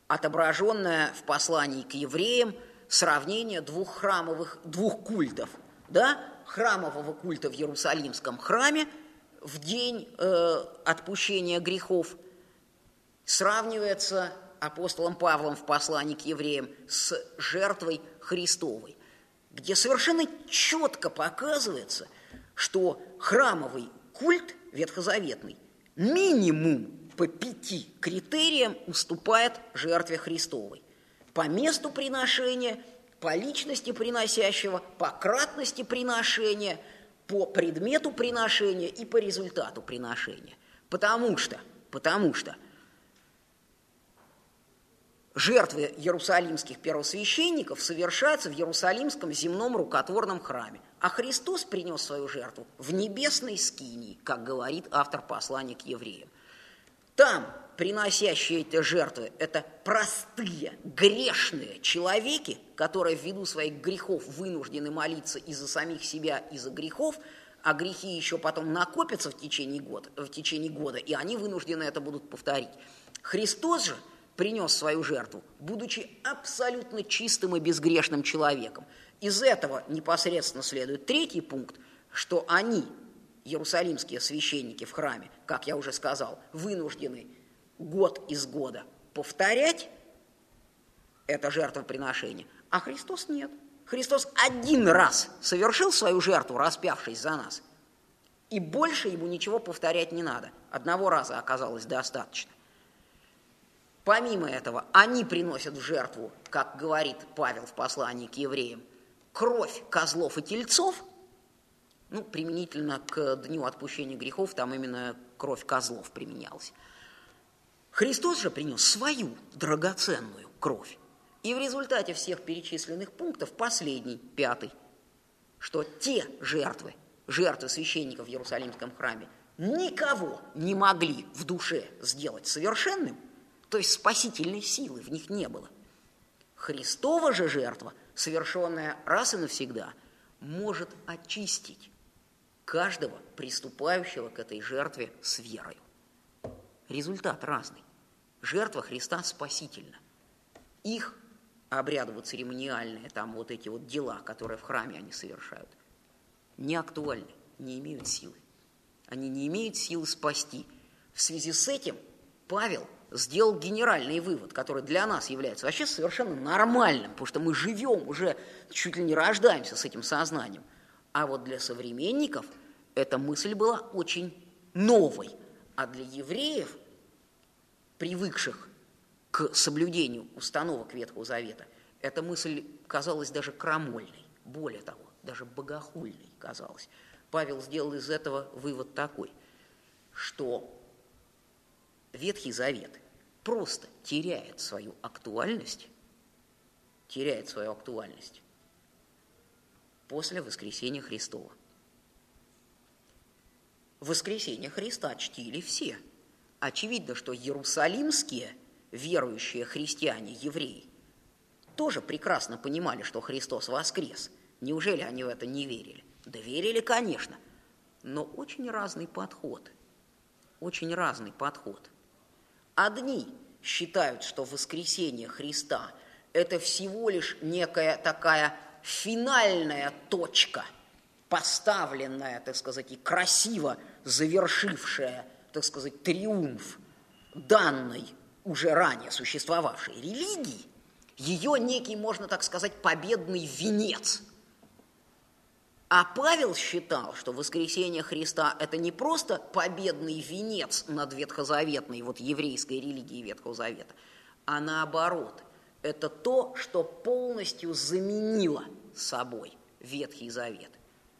отображенное в послании к евреям сравнение двух храмовых, двух культов – да, храмового культа в Иерусалимском храме в день э, отпущения грехов сравнивается апостолом Павлом в послании к евреям с жертвой Христовой, где совершенно четко показывается, что храмовый культ ветхозаветный минимум по пяти критериям уступает жертве Христовой. По месту приношения – по личности приносящего, по кратности приношения, по предмету приношения и по результату приношения. Потому что, потому что жертвы иерусалимских первосвященников совершаются в Иерусалимском земном рукотворном храме, а Христос принес свою жертву в небесной скинии, как говорит автор послания к евреям. Там приносящие эти жертвы, это простые, грешные человеки, которые ввиду своих грехов вынуждены молиться и за самих себя, и за грехов, а грехи еще потом накопятся в течение года, в течение года и они вынуждены это будут повторить. Христос же принес свою жертву, будучи абсолютно чистым и безгрешным человеком. Из этого непосредственно следует третий пункт, что они, иерусалимские священники в храме, как я уже сказал, вынуждены год из года повторять это жертвоприношение, а Христос нет. Христос один раз совершил свою жертву, распявшись за нас, и больше ему ничего повторять не надо. Одного раза оказалось достаточно. Помимо этого, они приносят в жертву, как говорит Павел в послании к евреям, кровь козлов и тельцов, ну, применительно к дню отпущения грехов, там именно кровь козлов применялась. Христос же принес свою драгоценную кровь. И в результате всех перечисленных пунктов последний, пятый, что те жертвы, жертвы священников в Иерусалимском храме, никого не могли в душе сделать совершенным, то есть спасительной силы в них не было. Христова же жертва, совершенная раз и навсегда, может очистить каждого приступающего к этой жертве с верою. Результат разный. Жертва Христа спасительна. Их обрядово-церемониальные, там вот эти вот дела, которые в храме они совершают, не актуальны, не имеют силы. Они не имеют силы спасти, В связи с этим Павел сделал генеральный вывод, который для нас является вообще совершенно нормальным, потому что мы живем, уже чуть ли не рождаемся с этим сознанием. А вот для современников эта мысль была очень новой, а для евреев, привыкших к соблюдению установок Ветхого Завета, эта мысль казалась даже крамольной, более того, даже богохульной казалась. Павел сделал из этого вывод такой, что Ветхий Завет просто теряет свою актуальность, теряет свою актуальность после воскресения Христова. Воскресение Христа чтили все. Очевидно, что иерусалимские верующие христиане, евреи, тоже прекрасно понимали, что Христос воскрес. Неужели они в это не верили? Да верили, конечно, но очень разный подход. Очень разный подход. Одни считают, что воскресение Христа – это всего лишь некая такая финальная точка, поставленная, так сказать, и красиво завершившая, так сказать, триумф данной уже ранее существовавшей религии, ее некий, можно так сказать, победный венец – а Павел считал, что воскресение Христа – это не просто победный венец над ветхозаветной, вот еврейской религией Ветхого Завета, а наоборот, это то, что полностью заменило собой Ветхий Завет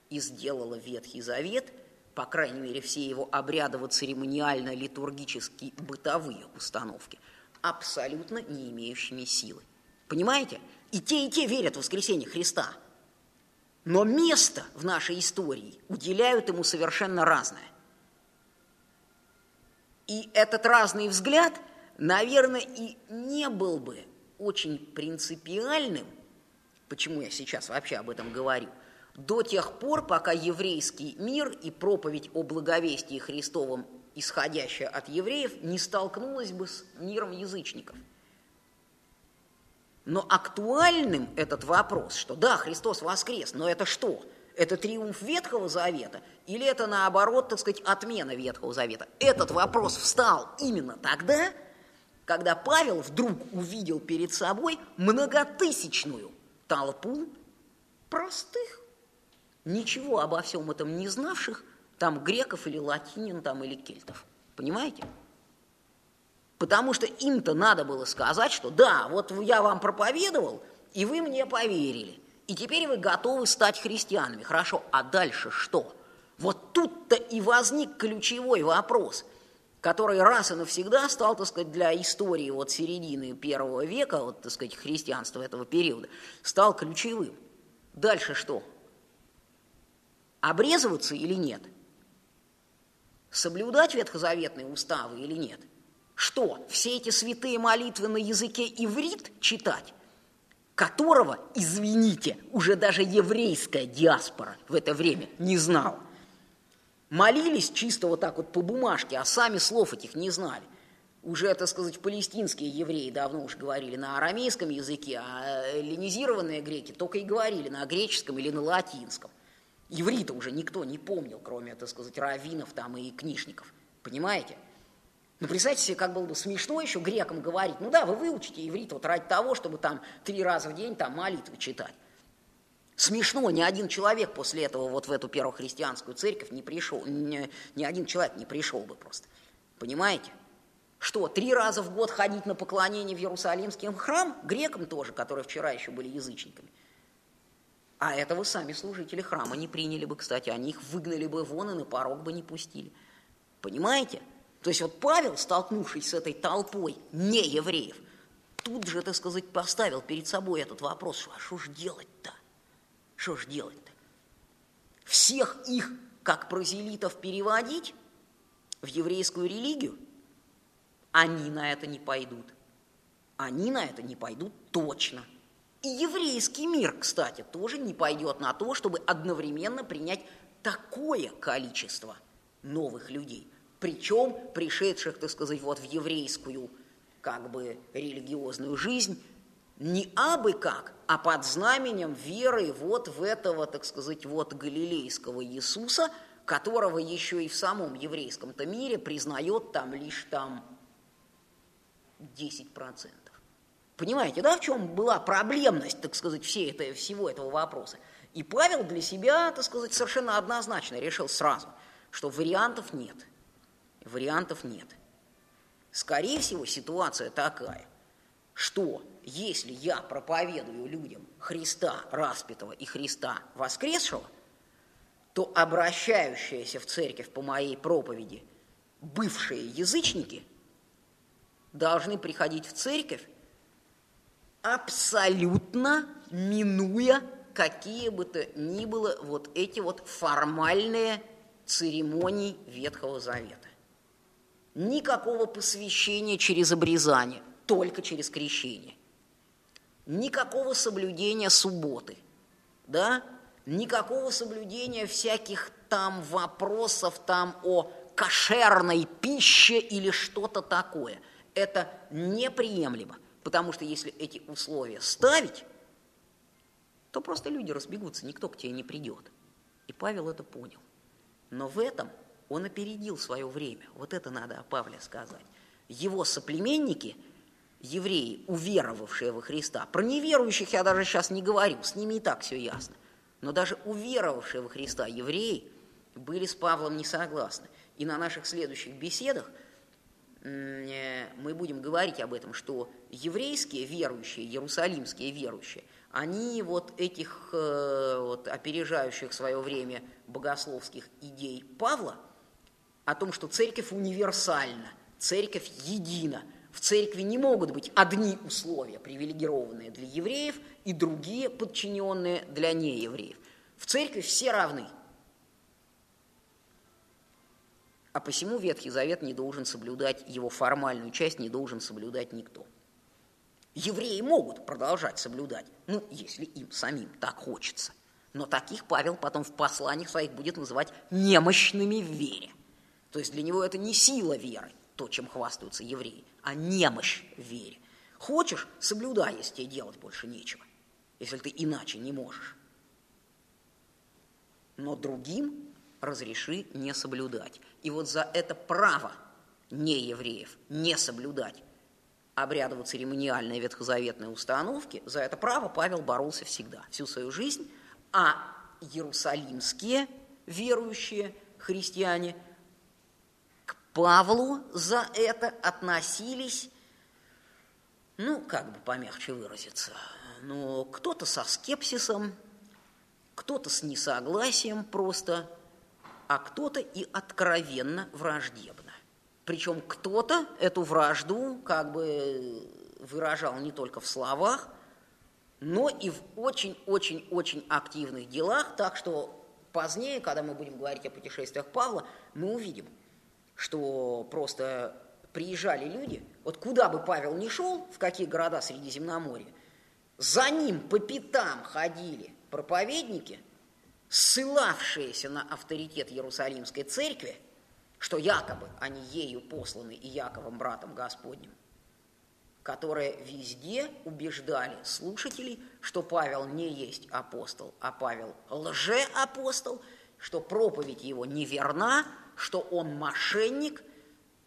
и сделало Ветхий Завет, по крайней мере, все его обрядово-церемониально-литургические бытовые установки, абсолютно не имеющими силы. Понимаете? И те, и те верят в воскресение Христа – но место в нашей истории уделяют ему совершенно разное. И этот разный взгляд, наверное, и не был бы очень принципиальным, почему я сейчас вообще об этом говорю, до тех пор, пока еврейский мир и проповедь о благовестии Христовом, исходящая от евреев, не столкнулась бы с миром язычников – но актуальным этот вопрос, что да, Христос воскрес, но это что? Это триумф Ветхого Завета или это, наоборот, так сказать, отмена Ветхого Завета? Этот вопрос встал именно тогда, когда Павел вдруг увидел перед собой многотысячную толпу простых, ничего обо всем этом не знавших, там греков или латинин, там или кельтов. Понимаете? Потому что им-то надо было сказать, что да, вот я вам проповедовал, и вы мне поверили. И теперь вы готовы стать христианами. Хорошо, а дальше что? Вот тут-то и возник ключевой вопрос, который раз и навсегда стал, так сказать, для истории вот середины первого века, вот, так сказать, христианства этого периода, стал ключевым. Дальше что? Обрезываться или нет? Соблюдать ветхозаветные уставы или нет? Что, все эти святые молитвы на языке иврит читать? Которого, извините, уже даже еврейская диаспора в это время не знала. Молились чисто вот так вот по бумажке, а сами слов этих не знали. Уже, так сказать, палестинские евреи давно уж говорили на арамейском языке, а эллинизированные греки только и говорили на греческом или на латинском. Иврита уже никто не помнил, кроме, так сказать, раввинов там и книжников. Понимаете? Ну, представьте себе, как было бы смешно еще грекам говорить, ну да, вы выучите иврит вот ради того, чтобы там три раза в день там молитвы читать. Смешно, ни один человек после этого вот в эту первохристианскую церковь не пришел, ни, ни один человек не пришел бы просто. Понимаете? Что, три раза в год ходить на поклонение в Иерусалимский храм? Грекам тоже, которые вчера еще были язычниками. А этого сами служители храма не приняли бы, кстати, они их выгнали бы вон и на порог бы не пустили. Понимаете? То есть вот Павел, столкнувшись с этой толпой неевреев, тут же, так сказать, поставил перед собой этот вопрос, а что ж делать-то? Что ж делать-то? Всех их, как прозелитов, переводить в еврейскую религию? Они на это не пойдут. Они на это не пойдут точно. И еврейский мир, кстати, тоже не пойдет на то, чтобы одновременно принять такое количество новых людей причем пришедших, так сказать, вот в еврейскую как бы религиозную жизнь, не абы как, а под знаменем веры вот в этого, так сказать, вот галилейского Иисуса, которого еще и в самом еврейском-то мире признает там лишь там 10%. Понимаете, да, в чем была проблемность, так сказать, всей этой, всего этого вопроса? И Павел для себя, так сказать, совершенно однозначно решил сразу, что вариантов нет. Вариантов нет. Скорее всего, ситуация такая, что если я проповедую людям Христа распятого и Христа воскресшего, то обращающиеся в церковь по моей проповеди бывшие язычники должны приходить в церковь абсолютно минуя какие бы то ни было вот эти вот формальные церемонии Ветхого Завета. Никакого посвящения через обрезание, только через крещение. Никакого соблюдения субботы, да? Никакого соблюдения всяких там вопросов там о кошерной пище или что-то такое. Это неприемлемо, потому что если эти условия ставить, то просто люди разбегутся, никто к тебе не придет. И Павел это понял. Но в этом он опередил свое время. Вот это надо о Павле сказать. Его соплеменники, евреи, уверовавшие во Христа, про неверующих я даже сейчас не говорю, с ними и так все ясно. Но даже уверовавшие во Христа евреи были с Павлом не согласны. И на наших следующих беседах э, мы будем говорить об этом, что еврейские верующие, иерусалимские верующие – они вот этих э, вот, опережающих свое время богословских идей Павла о том, что церковь универсальна, церковь едина, в церкви не могут быть одни условия, привилегированные для евреев, и другие, подчиненные для неевреев. В церкви все равны. А посему Ветхий Завет не должен соблюдать, его формальную часть не должен соблюдать никто. Евреи могут продолжать соблюдать, ну, если им самим так хочется. Но таких Павел потом в посланиях своих будет называть немощными в вере. То есть для него это не сила веры, то, чем хвастаются евреи, а немощь вере. Хочешь, соблюдай, если тебе делать больше нечего, если ты иначе не можешь. Но другим разреши не соблюдать. И вот за это право неевреев не соблюдать обрядово-церемониальные ветхозаветные установки, за это право Павел боролся всегда, всю свою жизнь, а иерусалимские верующие христиане Павлу за это относились, ну, как бы помягче выразиться, ну, кто-то со скепсисом, кто-то с несогласием просто, а кто-то и откровенно враждебно. Причем кто-то эту вражду как бы выражал не только в словах, но и в очень-очень-очень активных делах, так что позднее, когда мы будем говорить о путешествиях Павла, мы увидим, что просто приезжали люди, вот куда бы Павел ни шел, в какие города Средиземноморья, за ним по пятам ходили проповедники, ссылавшиеся на авторитет Иерусалимской церкви, что якобы они ею посланы и Яковом, братом Господним, которые везде убеждали слушателей, что Павел не есть апостол, а Павел лжеапостол, что проповедь его неверна, что он мошенник,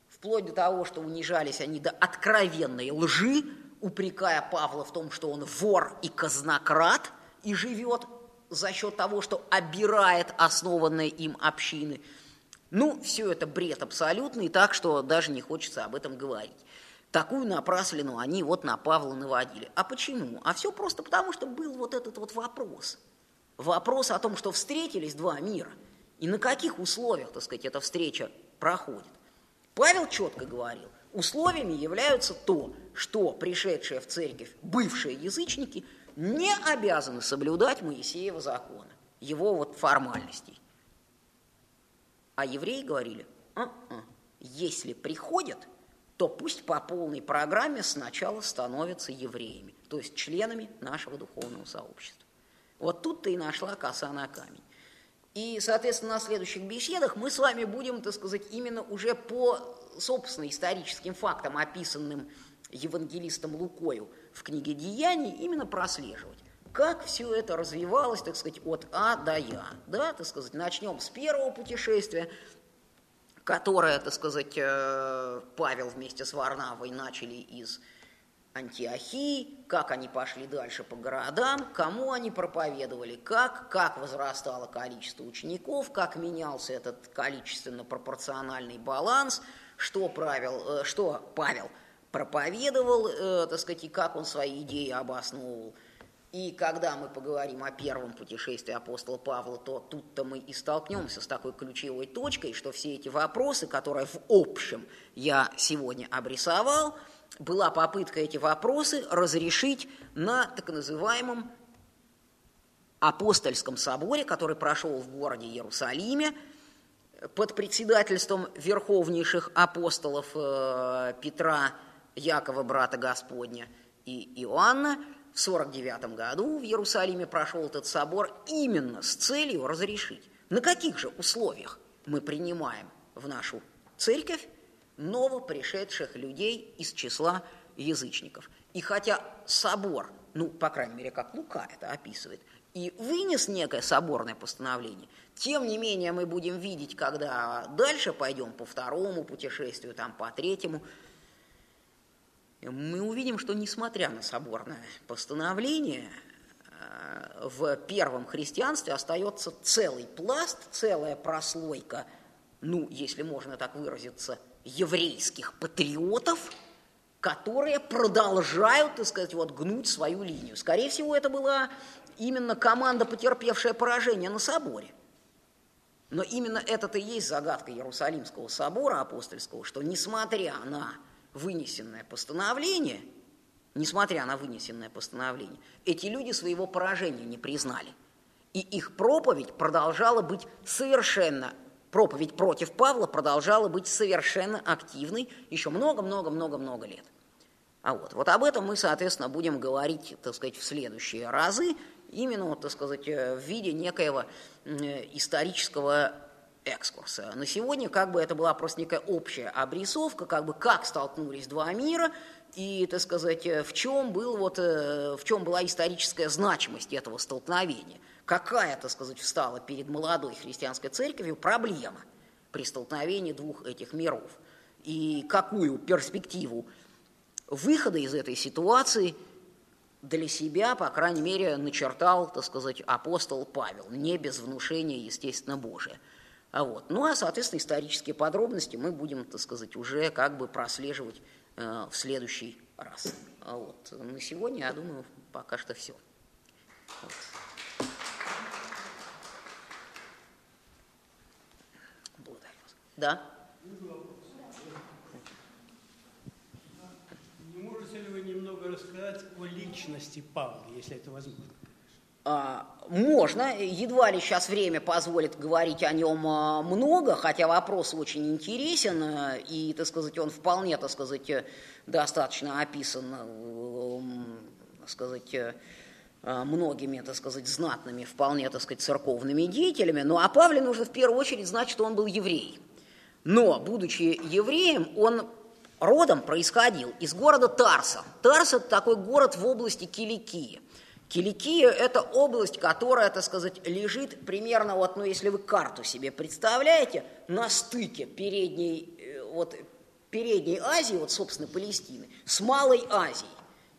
вплоть до того, что унижались они до откровенной лжи, упрекая Павла в том, что он вор и казнократ и живет за счет того, что обирает основанные им общины – ну, все это бред абсолютный, так что даже не хочется об этом говорить. Такую напраслину они вот на Павла наводили. А почему? А все просто потому, что был вот этот вот вопрос. Вопрос о том, что встретились два мира, и на каких условиях, так сказать, эта встреча проходит. Павел четко говорил, условиями являются то, что пришедшие в церковь бывшие язычники не обязаны соблюдать Моисеева закона, его вот формальностей. А евреи говорили, а-а, если приходят, то пусть по полной программе сначала становятся евреями, то есть членами нашего духовного сообщества. Вот тут-то и нашла коса на камень. И, соответственно, на следующих беседах мы с вами будем, так сказать, именно уже по, собственно, историческим фактам, описанным евангелистом Лукою в книге «Деяний», именно прослеживать. как все это развивалось, так сказать, от А до Я. Да, так сказать, начнем с первого путешествия, которое, так сказать, э, Павел вместе с Варнавой начали из Антиохии, как они пошли дальше по городам, кому они проповедовали, как, как возрастало количество учеников, как менялся этот количественно-пропорциональный баланс, что, правил, э, что Павел проповедовал, э, так сказать, и как он свои идеи обосновывал – и когда мы поговорим о первом путешествии апостола Павла, то тут-то мы и столкнемся с такой ключевой точкой, что все эти вопросы, которые в общем я сегодня обрисовал, была попытка эти вопросы разрешить на так называемом апостольском соборе, который прошел в городе Иерусалиме под председательством верховнейших апостолов э, Петра, Якова, брата Господня, и Иоанна – в 49 году в Иерусалиме прошел этот собор именно с целью разрешить, на каких же условиях мы принимаем в нашу церковь новопришедших людей из числа язычников. И хотя собор, ну, по крайней мере, как Лука это описывает, и вынес некое соборное постановление, тем не менее мы будем видеть, когда дальше пойдем по второму путешествию, там, по третьему, мы увидим, что несмотря на соборное постановление, э, в первом христианстве остается целый пласт, целая прослойка, ну, если можно так выразиться, еврейских патриотов, которые продолжают, так сказать, вот гнуть свою линию. Скорее всего, это была именно команда, потерпевшая поражение на соборе. Но именно это-то и есть загадка Иерусалимского собора апостольского, что несмотря на вынесенное постановление, несмотря на вынесенное постановление, эти люди своего поражения не признали. И их проповедь продолжала быть совершенно, проповедь против Павла продолжала быть совершенно активной еще много-много-много-много лет. А вот, вот об этом мы, соответственно, будем говорить, так сказать, в следующие разы, именно, так сказать, в виде некоего исторического экскурса. На сегодня как бы это была просто некая общая обрисовка, как бы как столкнулись два мира и, так сказать, в чем, был вот, э, в чем была историческая значимость этого столкновения. Какая, так сказать, встала перед молодой христианской церковью проблема при столкновении двух этих миров. И какую перспективу выхода из этой ситуации для себя, по крайней мере, начертал, так сказать, апостол Павел, не без внушения, естественно, Божия. А вот. Ну, а, соответственно, исторические подробности мы будем, так сказать, уже как бы прослеживать э, в следующий раз. А вот. На сегодня, я думаю, пока что все. Вот. Благодарю вас. Да?
Не можете ли вы немного рассказать о личности Павла, если это возможно?
А, можно, едва ли сейчас время позволит говорить о нем а, много, хотя вопрос очень интересен, а, и, так сказать, он вполне, так сказать, достаточно описан, так сказать, многими, так сказать, знатными, вполне, так сказать, церковными деятелями. Ну, а Павле нужно в первую очередь знать, что он был еврей. Но, будучи евреем, он родом происходил из города Тарса. Тарс – это такой город в области Киликии. Киликия – это область, которая, так сказать, лежит примерно, вот, ну, если вы карту себе представляете, на стыке передней, э, вот, передней Азии, вот, собственно, Палестины, с Малой Азией.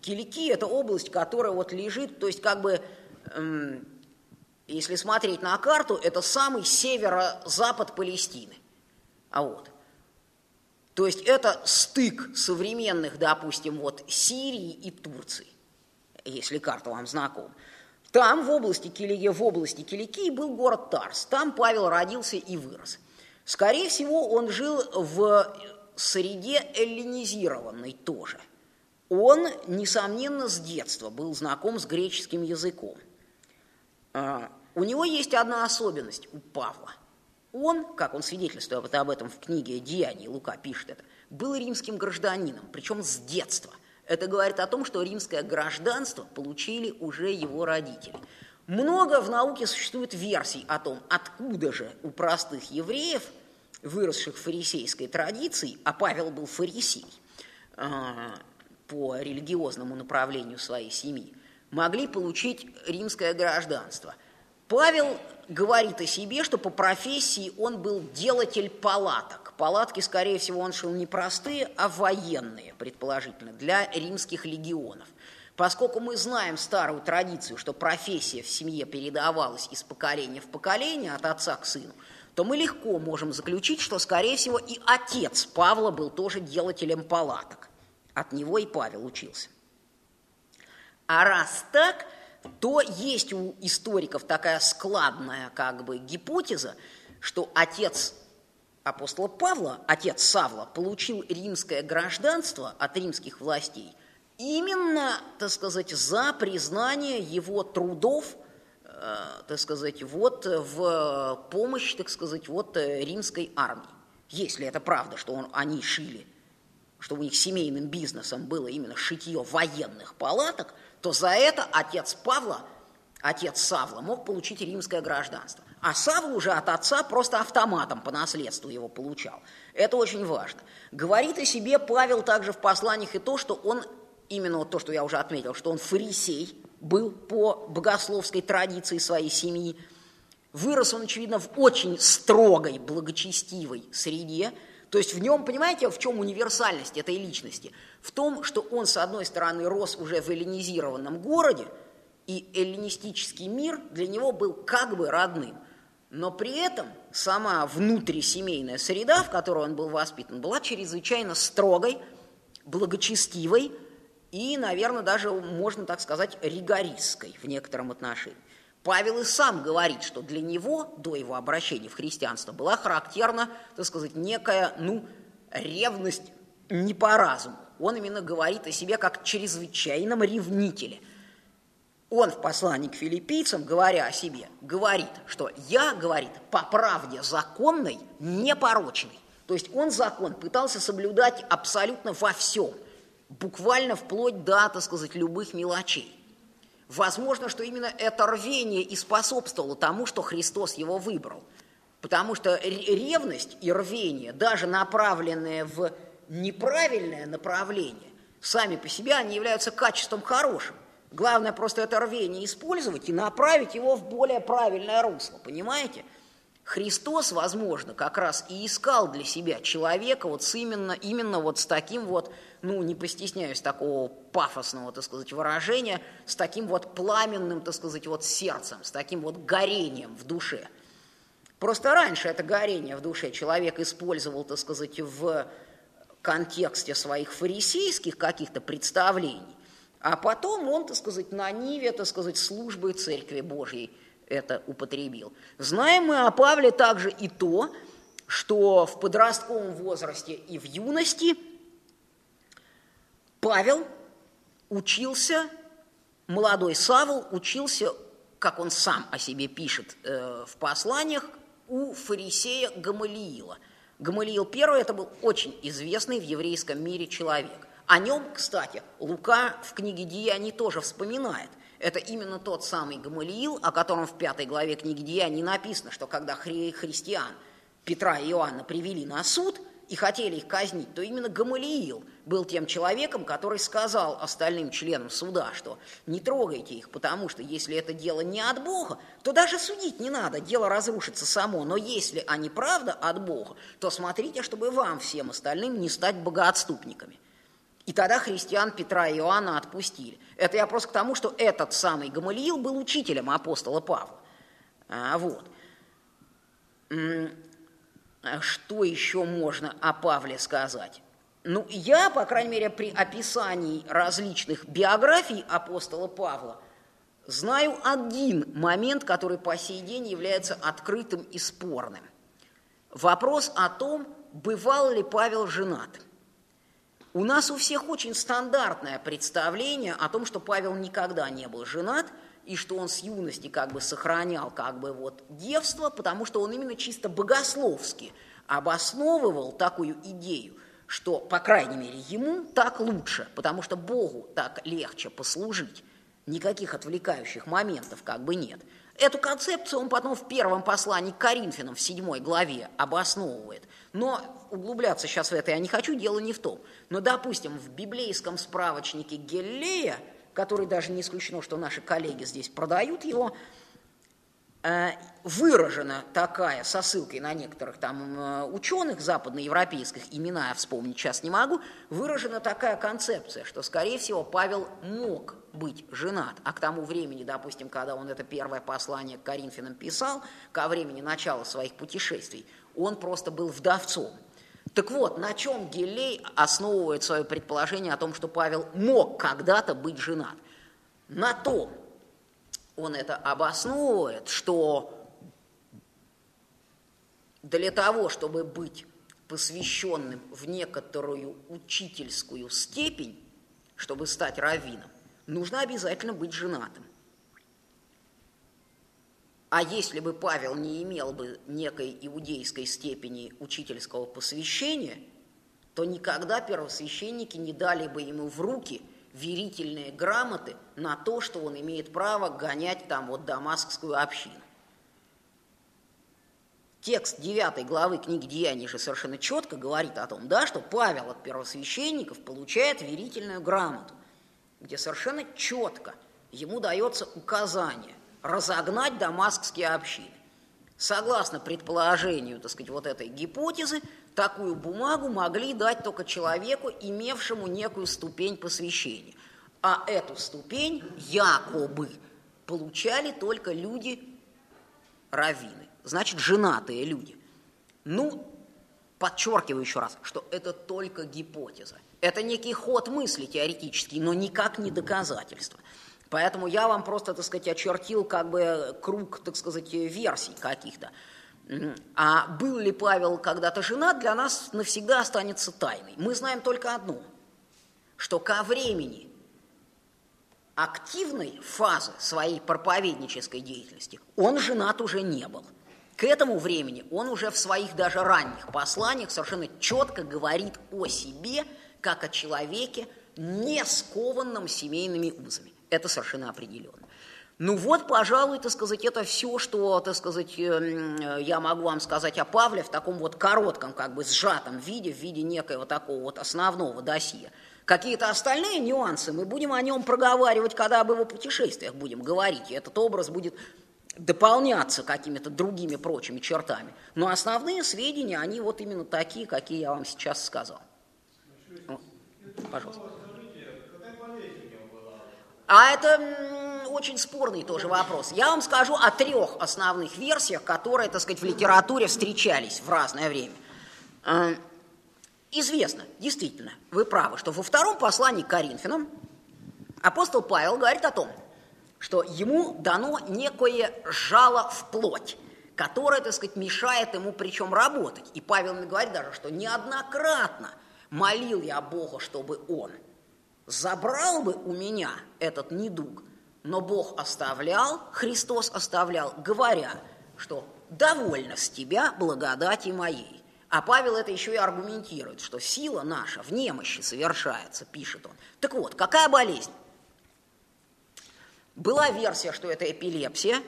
Киликия – это область, которая вот лежит, то есть как бы, эм, если смотреть на карту, это самый северо-запад Палестины. А вот. То есть это стык современных, допустим, вот Сирии и Турции если карта вам знакома. Там, в области Киликии, в области Киликии был город Тарс. Там Павел родился и вырос. Скорее всего, он жил в среде эллинизированной тоже. Он, несомненно, с детства был знаком с греческим языком. А, у него есть одна особенность у Павла. Он, как он свидетельствует об этом в книге «Деяний», Лука пишет это, был римским гражданином, причем с детства – это говорит о том, что римское гражданство получили уже его родители. Много в науке существует версий о том, откуда же у простых евреев, выросших в фарисейской традиции, а Павел был фарисей а, по религиозному направлению своей семьи, могли получить римское гражданство. Павел говорит о себе, что по профессии он был делатель палаток. Палатки, скорее всего, он шил не простые, а военные, предположительно, для римских легионов. Поскольку мы знаем старую традицию, что профессия в семье передавалась из поколения в поколение, от отца к сыну, то мы легко можем заключить, что, скорее всего, и отец Павла был тоже делателем палаток. От него и Павел учился. А раз так, то есть у историков такая складная как бы гипотеза, что отец апостола Павла, отец Савла, получил римское гражданство от римских властей именно, так сказать, за признание его трудов, э, так сказать, вот в помощь, так сказать, вот римской армии. Если это правда, что он, они шили, что у них семейным бизнесом было именно шитье военных палаток – то за это отец Павла, отец Савла, мог получить римское гражданство. А Савл уже от отца просто автоматом по наследству его получал. Это очень важно. Говорит о себе Павел также в посланиях и то, что он, именно вот то, что я уже отметил, что он фарисей, был по богословской традиции своей семьи, вырос он, очевидно, в очень строгой, благочестивой среде, то есть в нем, понимаете, в чем универсальность этой личности? В том, что он, с одной стороны, рос уже в эллинизированном городе, и эллинистический мир для него был как бы родным. Но при этом сама внутрисемейная среда, в которой он был воспитан, была чрезвычайно строгой, благочестивой и, наверное, даже, можно так сказать, ригористской в некотором отношении. Павел и сам говорит, что для него, до его обращения в христианство, была характерна, так сказать, некая, ну, ревность не по разуму. Он именно говорит о себе как чрезвычайном ревнителе. Он в послании к филиппийцам, говоря о себе, говорит, что «я, — говорит, — по правде законной, непорочной». То есть он закон пытался соблюдать абсолютно во всем, буквально вплоть до, так сказать, любых мелочей. Возможно, что именно это рвение и способствовало тому, что Христос его выбрал. Потому что ревность и рвение, даже направленные в неправильное направление, сами по себе они являются качеством хорошим. Главное просто это рвение использовать и направить его в более правильное русло, понимаете? Христос, возможно, как раз и искал для себя человека вот с именно, именно вот с таким вот, ну, не постесняюсь такого пафосного, так сказать, выражения, с таким вот пламенным, так сказать, вот сердцем, с таким вот горением в душе. Просто раньше это горение в душе человек использовал, так сказать, в контексте своих фарисейских каких-то представлений, а потом он, так сказать, на ниве, так сказать, службы Церкви Божьей – это употребил. Знаем мы о Павле также и то, что в подростковом возрасте и в юности Павел учился, молодой Савл учился, как он сам о себе пишет э, в посланиях, у фарисея Гамалиила. Гамалиил I – это был очень известный в еврейском мире человек. О нем, кстати, Лука в книге «Деяний» тоже вспоминает – это именно тот самый Гамалиил, о котором в пятой главе книги Деяний написано, что когда хри христиан Петра и Иоанна привели на суд и хотели их казнить, то именно Гамалиил был тем человеком, который сказал остальным членам суда, что не трогайте их, потому что если это дело не от Бога, то даже судить не надо, дело разрушится само. Но если они правда от Бога, то смотрите, чтобы вам всем остальным не стать богоотступниками. И тогда христиан Петра и Иоанна отпустили. Это я просто к тому, что этот самый Гамалиил был учителем апостола Павла. А, вот. Что еще можно о Павле сказать? Ну, я, по крайней мере, при описании различных биографий апостола Павла знаю один момент, который по сей день является открытым и спорным. Вопрос о том, бывал ли Павел женат – у нас у всех очень стандартное представление о том, что Павел никогда не был женат, и что он с юности как бы сохранял как бы вот девство, потому что он именно чисто богословски обосновывал такую идею, что, по крайней мере, ему так лучше, потому что Богу так легче послужить. Никаких отвлекающих моментов как бы нет. Эту концепцию он потом в первом послании к Коринфянам в седьмой главе обосновывает. Но углубляться сейчас в это я не хочу, дело не в том. Но, допустим, в библейском справочнике Геллея который даже не исключено, что наши коллеги здесь продают его, Э, выражена такая, со ссылкой на некоторых там э, ученых западноевропейских, имена я вспомнить сейчас не могу, выражена такая концепция, что, скорее всего, Павел мог быть женат, а к тому времени, допустим, когда он это первое послание к Коринфянам писал, ко времени начала своих путешествий, он просто был вдовцом. Так вот, на чем Гелей основывает свое предположение о том, что Павел мог когда-то быть женат? На том, он это обосновывает, что для того, чтобы быть посвященным в некоторую учительскую степень, чтобы стать раввином, нужно обязательно быть женатым. А если бы Павел не имел бы некой иудейской степени учительского посвящения, то никогда первосвященники не дали бы ему в руки – верительные грамоты на то, что он имеет право гонять там вот дамаскскую общину. Текст 9 главы книги Деяний же совершенно четко говорит о том, да, что Павел от первосвященников получает верительную грамоту, где совершенно четко ему дается указание разогнать дамаскские общины. Согласно предположению, так сказать, вот этой гипотезы, такую бумагу могли дать только человеку, имевшему некую ступень посвящения. А эту ступень якобы получали только люди раввины, значит, женатые люди. Ну, подчеркиваю еще раз, что это только гипотеза. Это некий ход мысли теоретический, но никак не доказательство. Поэтому я вам просто, так сказать, очертил как бы круг, так сказать, версий каких-то. А был ли Павел когда-то женат, для нас навсегда останется тайной. Мы знаем только одно, что ко времени активной фазы своей проповеднической деятельности он женат уже не был. К этому времени он уже в своих даже ранних посланиях совершенно четко говорит о себе, как о человеке, не скованном семейными узами. Это совершенно определенно. Ну вот, пожалуй, так сказать, это все, что, так сказать, эм, я могу вам сказать о Павле в таком вот коротком, как бы сжатом виде, в виде некоего такого вот основного досье. Какие-то остальные нюансы мы будем о нем проговаривать, когда об его путешествиях будем говорить, и этот образ будет дополняться какими-то другими прочими чертами. Но основные сведения, они вот именно такие, какие я вам сейчас сказал. Пожалуйста. А это очень спорный тоже вопрос. Я вам скажу о трех основных версиях, которые, так сказать, в литературе встречались в разное время. Э, известно, действительно, вы правы, что во втором послании к Коринфянам апостол Павел говорит о том, что ему дано некое жало в плоть, которое, так сказать, мешает ему причем работать. И Павел мне говорит даже, что неоднократно молил я Бога, чтобы он – забрал бы у меня этот недуг, но Бог оставлял, Христос оставлял, говоря, что довольно с тебя благодати моей. А Павел это еще и аргументирует, что сила наша в немощи совершается, пишет он. Так вот, какая болезнь? Была версия, что это эпилепсия,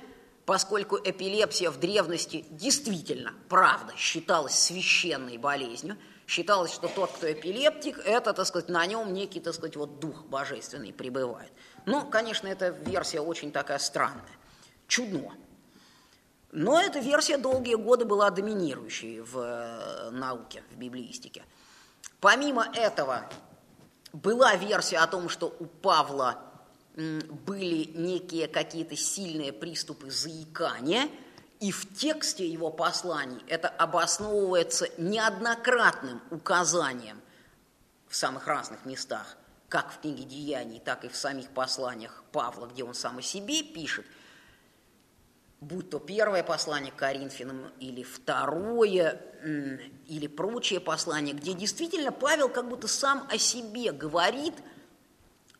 поскольку эпилепсия в древности действительно, правда, считалась священной болезнью, считалось, что тот, кто эпилептик, это, так сказать, на нем некий, так сказать, вот дух божественный пребывает. Ну, конечно, эта версия очень такая странная, чудно. Но эта версия долгие годы была доминирующей в э, науке, в библиистике. Помимо этого, была версия о том, что у Павла были некие какие-то сильные приступы заикания – и в тексте его посланий это обосновывается неоднократным указанием в самых разных местах, как в книге Деяний, так и в самих посланиях Павла, где он сам о себе пишет, будь то первое послание к Коринфянам или второе, или прочее послание, где действительно Павел как будто сам о себе говорит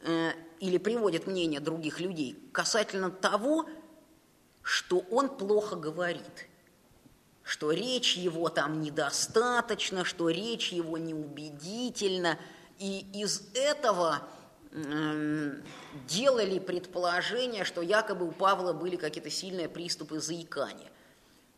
э, или приводит мнение других людей касательно того, что он плохо говорит, что речь его там недостаточно, что речь его неубедительна, и из этого делали предположение, что якобы у Павла были какие-то сильные приступы заикания.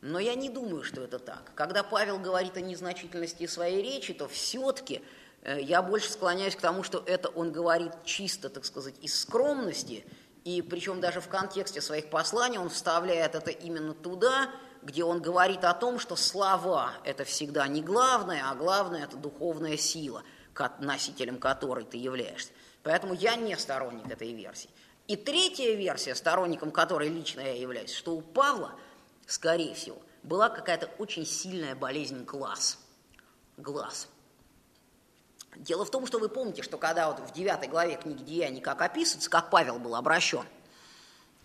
Но я не думаю, что это так. Когда Павел говорит о незначительности своей речи, то все-таки Э, я больше склоняюсь к тому, что это он говорит чисто, так сказать, из скромности, и причем даже в контексте своих посланий он вставляет это именно туда, где он говорит о том, что слова – это всегда не главное, а главное – это духовная сила, носителем которой ты являешься. Поэтому я не сторонник этой версии. И третья версия, сторонником которой лично я являюсь, что у Павла, скорее всего, была какая-то очень сильная болезнь глаз. Глаз. Дело в том, что вы помните, что когда вот в 9 главе книги Деяний как описывается, как Павел был обращен,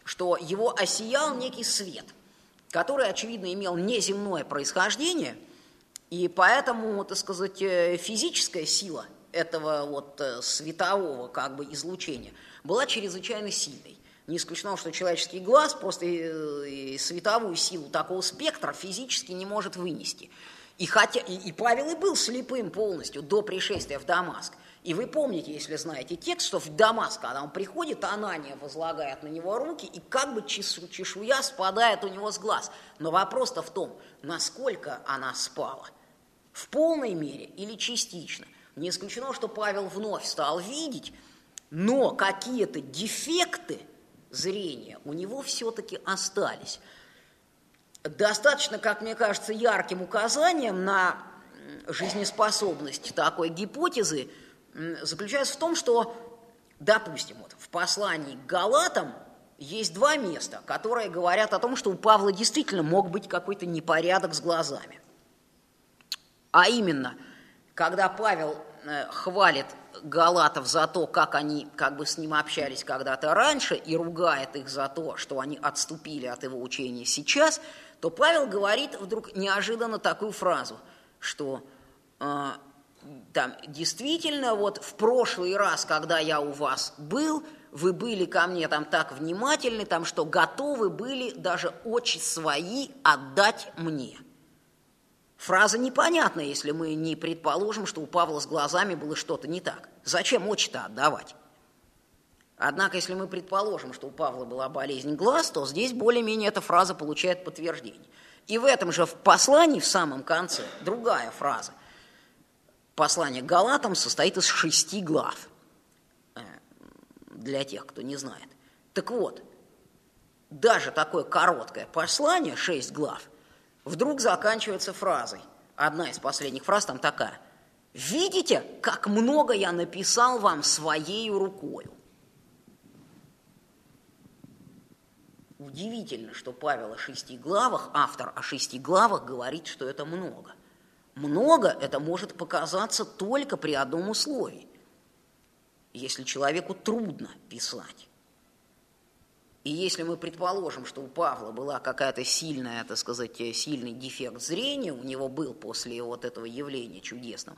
что его осиял некий свет, который, очевидно, имел неземное происхождение, и поэтому, так сказать, э, физическая сила этого вот э, светового как бы излучения – была чрезвычайно сильной. Не исключено, что человеческий глаз просто и, световую силу такого спектра физически не может вынести. И, хотя, и, и Павел и был слепым полностью до пришествия в Дамаск. И вы помните, если знаете текст, что в Дамаск, когда он приходит, Анания возлагает на него руки, и как бы чешуя спадает у него с глаз. Но вопрос-то в том, насколько она спала. В полной мере или частично. Не исключено, что Павел вновь стал видеть, но какие-то дефекты зрения у него все-таки остались. Достаточно, как мне кажется, ярким указанием на жизнеспособность такой гипотезы заключается в том, что, допустим, вот в послании к Галатам есть два места, которые говорят о том, что у Павла действительно мог быть какой-то непорядок с глазами. А именно, когда Павел э, хвалит Галатов за то, как они как бы с ним общались когда-то раньше, и ругает их за то, что они отступили от его учения сейчас, то Павел говорит вдруг неожиданно такую фразу, что э, там действительно вот в прошлый раз, когда я у вас был, вы были ко мне там так внимательны, там, что готовы были даже очи свои отдать мне. Фраза непонятна, если мы не предположим, что у Павла с глазами было что-то не так. Зачем очи-то отдавать? Однако, если мы предположим, что у Павла была болезнь глаз, то здесь более-менее эта фраза получает подтверждение. И в этом же в послании, в самом конце, другая фраза. Послание к Галатам состоит из шести глав, э, для тех, кто не знает. Так вот, даже такое короткое послание, шесть глав – вдруг заканчивается фразой. Одна из последних фраз там такая. «Видите, как много я написал вам своей рукою?» Удивительно, что Павел о шести главах, автор о шести главах говорит, что это много. Много это может показаться только при одном условии. Если человеку трудно писать. И если мы предположим, что у Павла была какая-то сильная, так сказать, сильный дефект зрения, у него был после вот этого явления чудесного,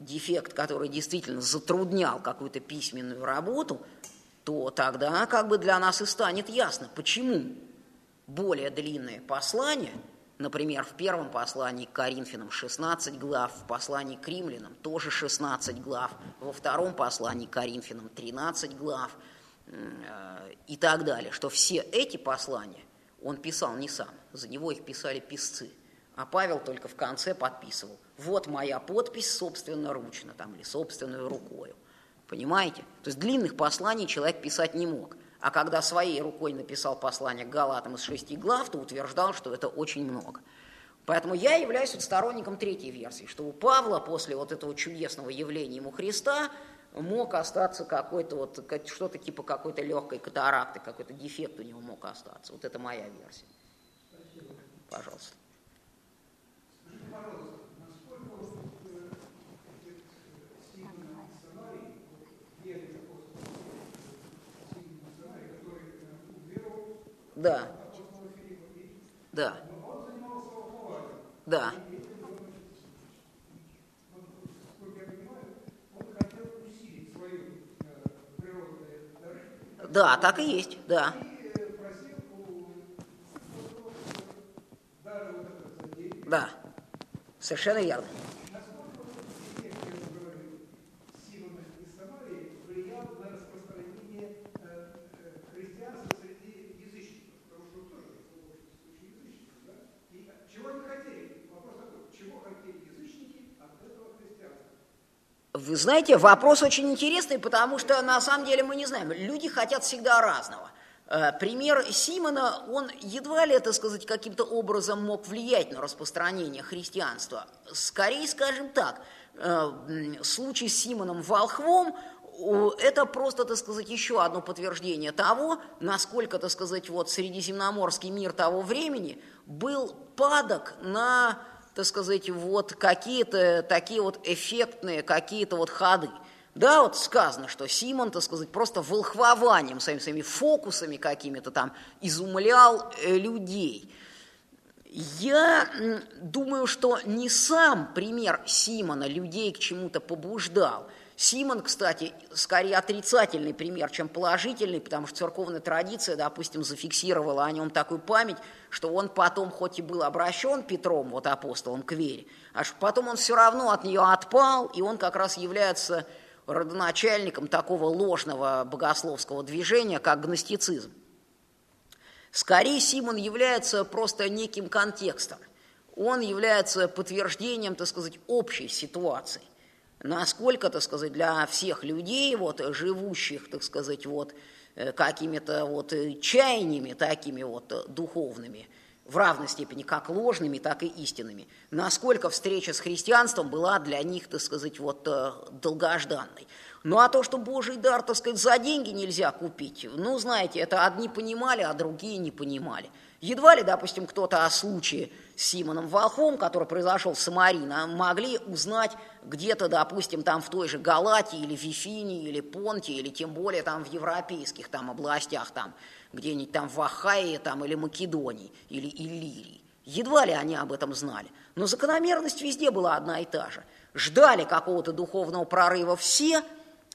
дефект, который действительно затруднял какую-то письменную работу, то тогда как бы для нас и станет ясно, почему более длинные послания, например, в первом послании к Коринфянам 16 глав, в послании к римлянам тоже 16 глав, во втором послании к Коринфянам 13 глав – и так далее, что все эти послания он писал не сам, за него их писали писцы, а Павел только в конце подписывал. Вот моя подпись собственноручно там, или собственной рукою. Понимаете? То есть длинных посланий человек писать не мог. А когда своей рукой написал послание к Галатам из шести глав, то утверждал, что это очень много. Поэтому я являюсь вот сторонником третьей версии, что у Павла после вот этого чудесного явления ему Христа мог остаться какой-то вот, что-то типа какой-то легкой катаракты, какой-то дефект у него мог остаться. Вот это моя версия.
Спасибо.
Пожалуйста. Да. Да. Да. Да, так и есть, да. Да, совершенно верно. Вы знаете, вопрос очень интересный, потому что на самом деле мы не знаем. Люди хотят всегда разного. Э, пример Симона, он едва ли, это сказать, каким-то образом мог влиять на распространение христианства. Скорее, скажем так, э, случай с Симоном Волхвом, это просто, так сказать, еще одно подтверждение того, насколько, так сказать, вот средиземноморский мир того времени был падок на, так сказать, вот какие-то такие вот эффектные, какие-то вот ходы. Да, вот сказано, что Симон, так сказать, просто волхвованием, своими, своими фокусами какими-то там изумлял э, людей. Я думаю, что не сам пример Симона людей к чему-то побуждал. Симон, кстати, скорее отрицательный пример, чем положительный, потому что церковная традиция, допустим, зафиксировала о нем такую память, что он потом, хоть и был обращен Петром, вот апостолом к вере, а потом он все равно от нее отпал, и он как раз является родоначальником такого ложного богословского движения, как гностицизм. Скорее, Симон является просто неким контекстом. Он является подтверждением, так сказать, общей ситуации. Насколько, так сказать, для всех людей, вот, живущих, так сказать, вот, э, какими-то вот чаяниями такими вот духовными – в равной степени как ложными, так и истинными. Насколько встреча с христианством была для них, так сказать, вот э, долгожданной. Ну а то, что Божий дар, так сказать, за деньги нельзя купить, ну, знаете, это одни понимали, а другие не понимали. Едва ли, допустим, кто-то о случае с Симоном Волхом, который произошел в Самарии, могли узнать где-то, допустим, там в той же Галатии или Вифинии или Понте, или тем более там в европейских там областях, там где-нибудь там в Ахае там, или Македонии, или Иллирии. Едва ли они об этом знали. Но закономерность везде была одна и та же. Ждали какого-то духовного прорыва все,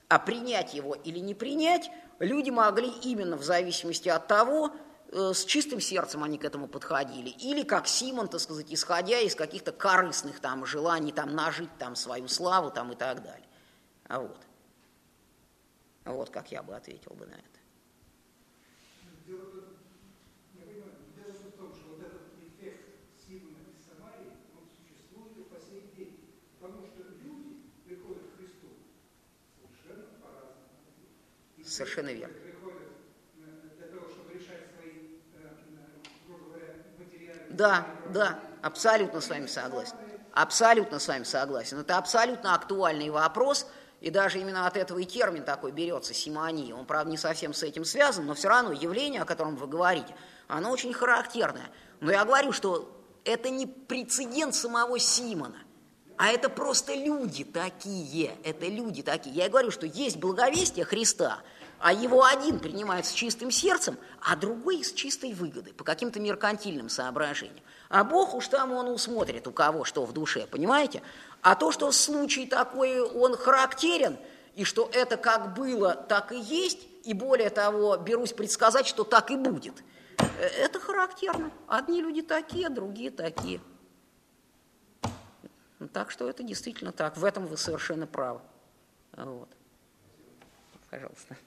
а принять его или не принять люди могли именно в зависимости от того, с чистым сердцем они к этому подходили, или как Симон, так сказать, исходя из каких-то корыстных там желаний там нажить там свою славу там и так далее. А вот. Вот как я бы ответил бы на это. Совершенно верно. Да, да, абсолютно с вами согласен. Абсолютно с вами согласен. Это абсолютно актуальный вопрос, и даже именно от этого и термин такой берется, симония. Он, правда, не совсем с этим связан, но все равно явление, о котором вы говорите, оно очень характерное. Но я говорю, что это не прецедент самого Симона, а это просто люди такие, это люди такие. Я говорю, что есть благовестие Христа – а его один принимает с чистым сердцем, а другой с чистой выгодой, по каким-то меркантильным соображениям. А Бог уж там он усмотрит, у кого что в душе, понимаете? А то, что случай такой, он характерен, и что это как было, так и есть, и более того, берусь предсказать, что так и будет, э, это характерно. Одни люди такие, другие такие. Так что это действительно так. В этом вы совершенно правы. Вот. Пожалуйста.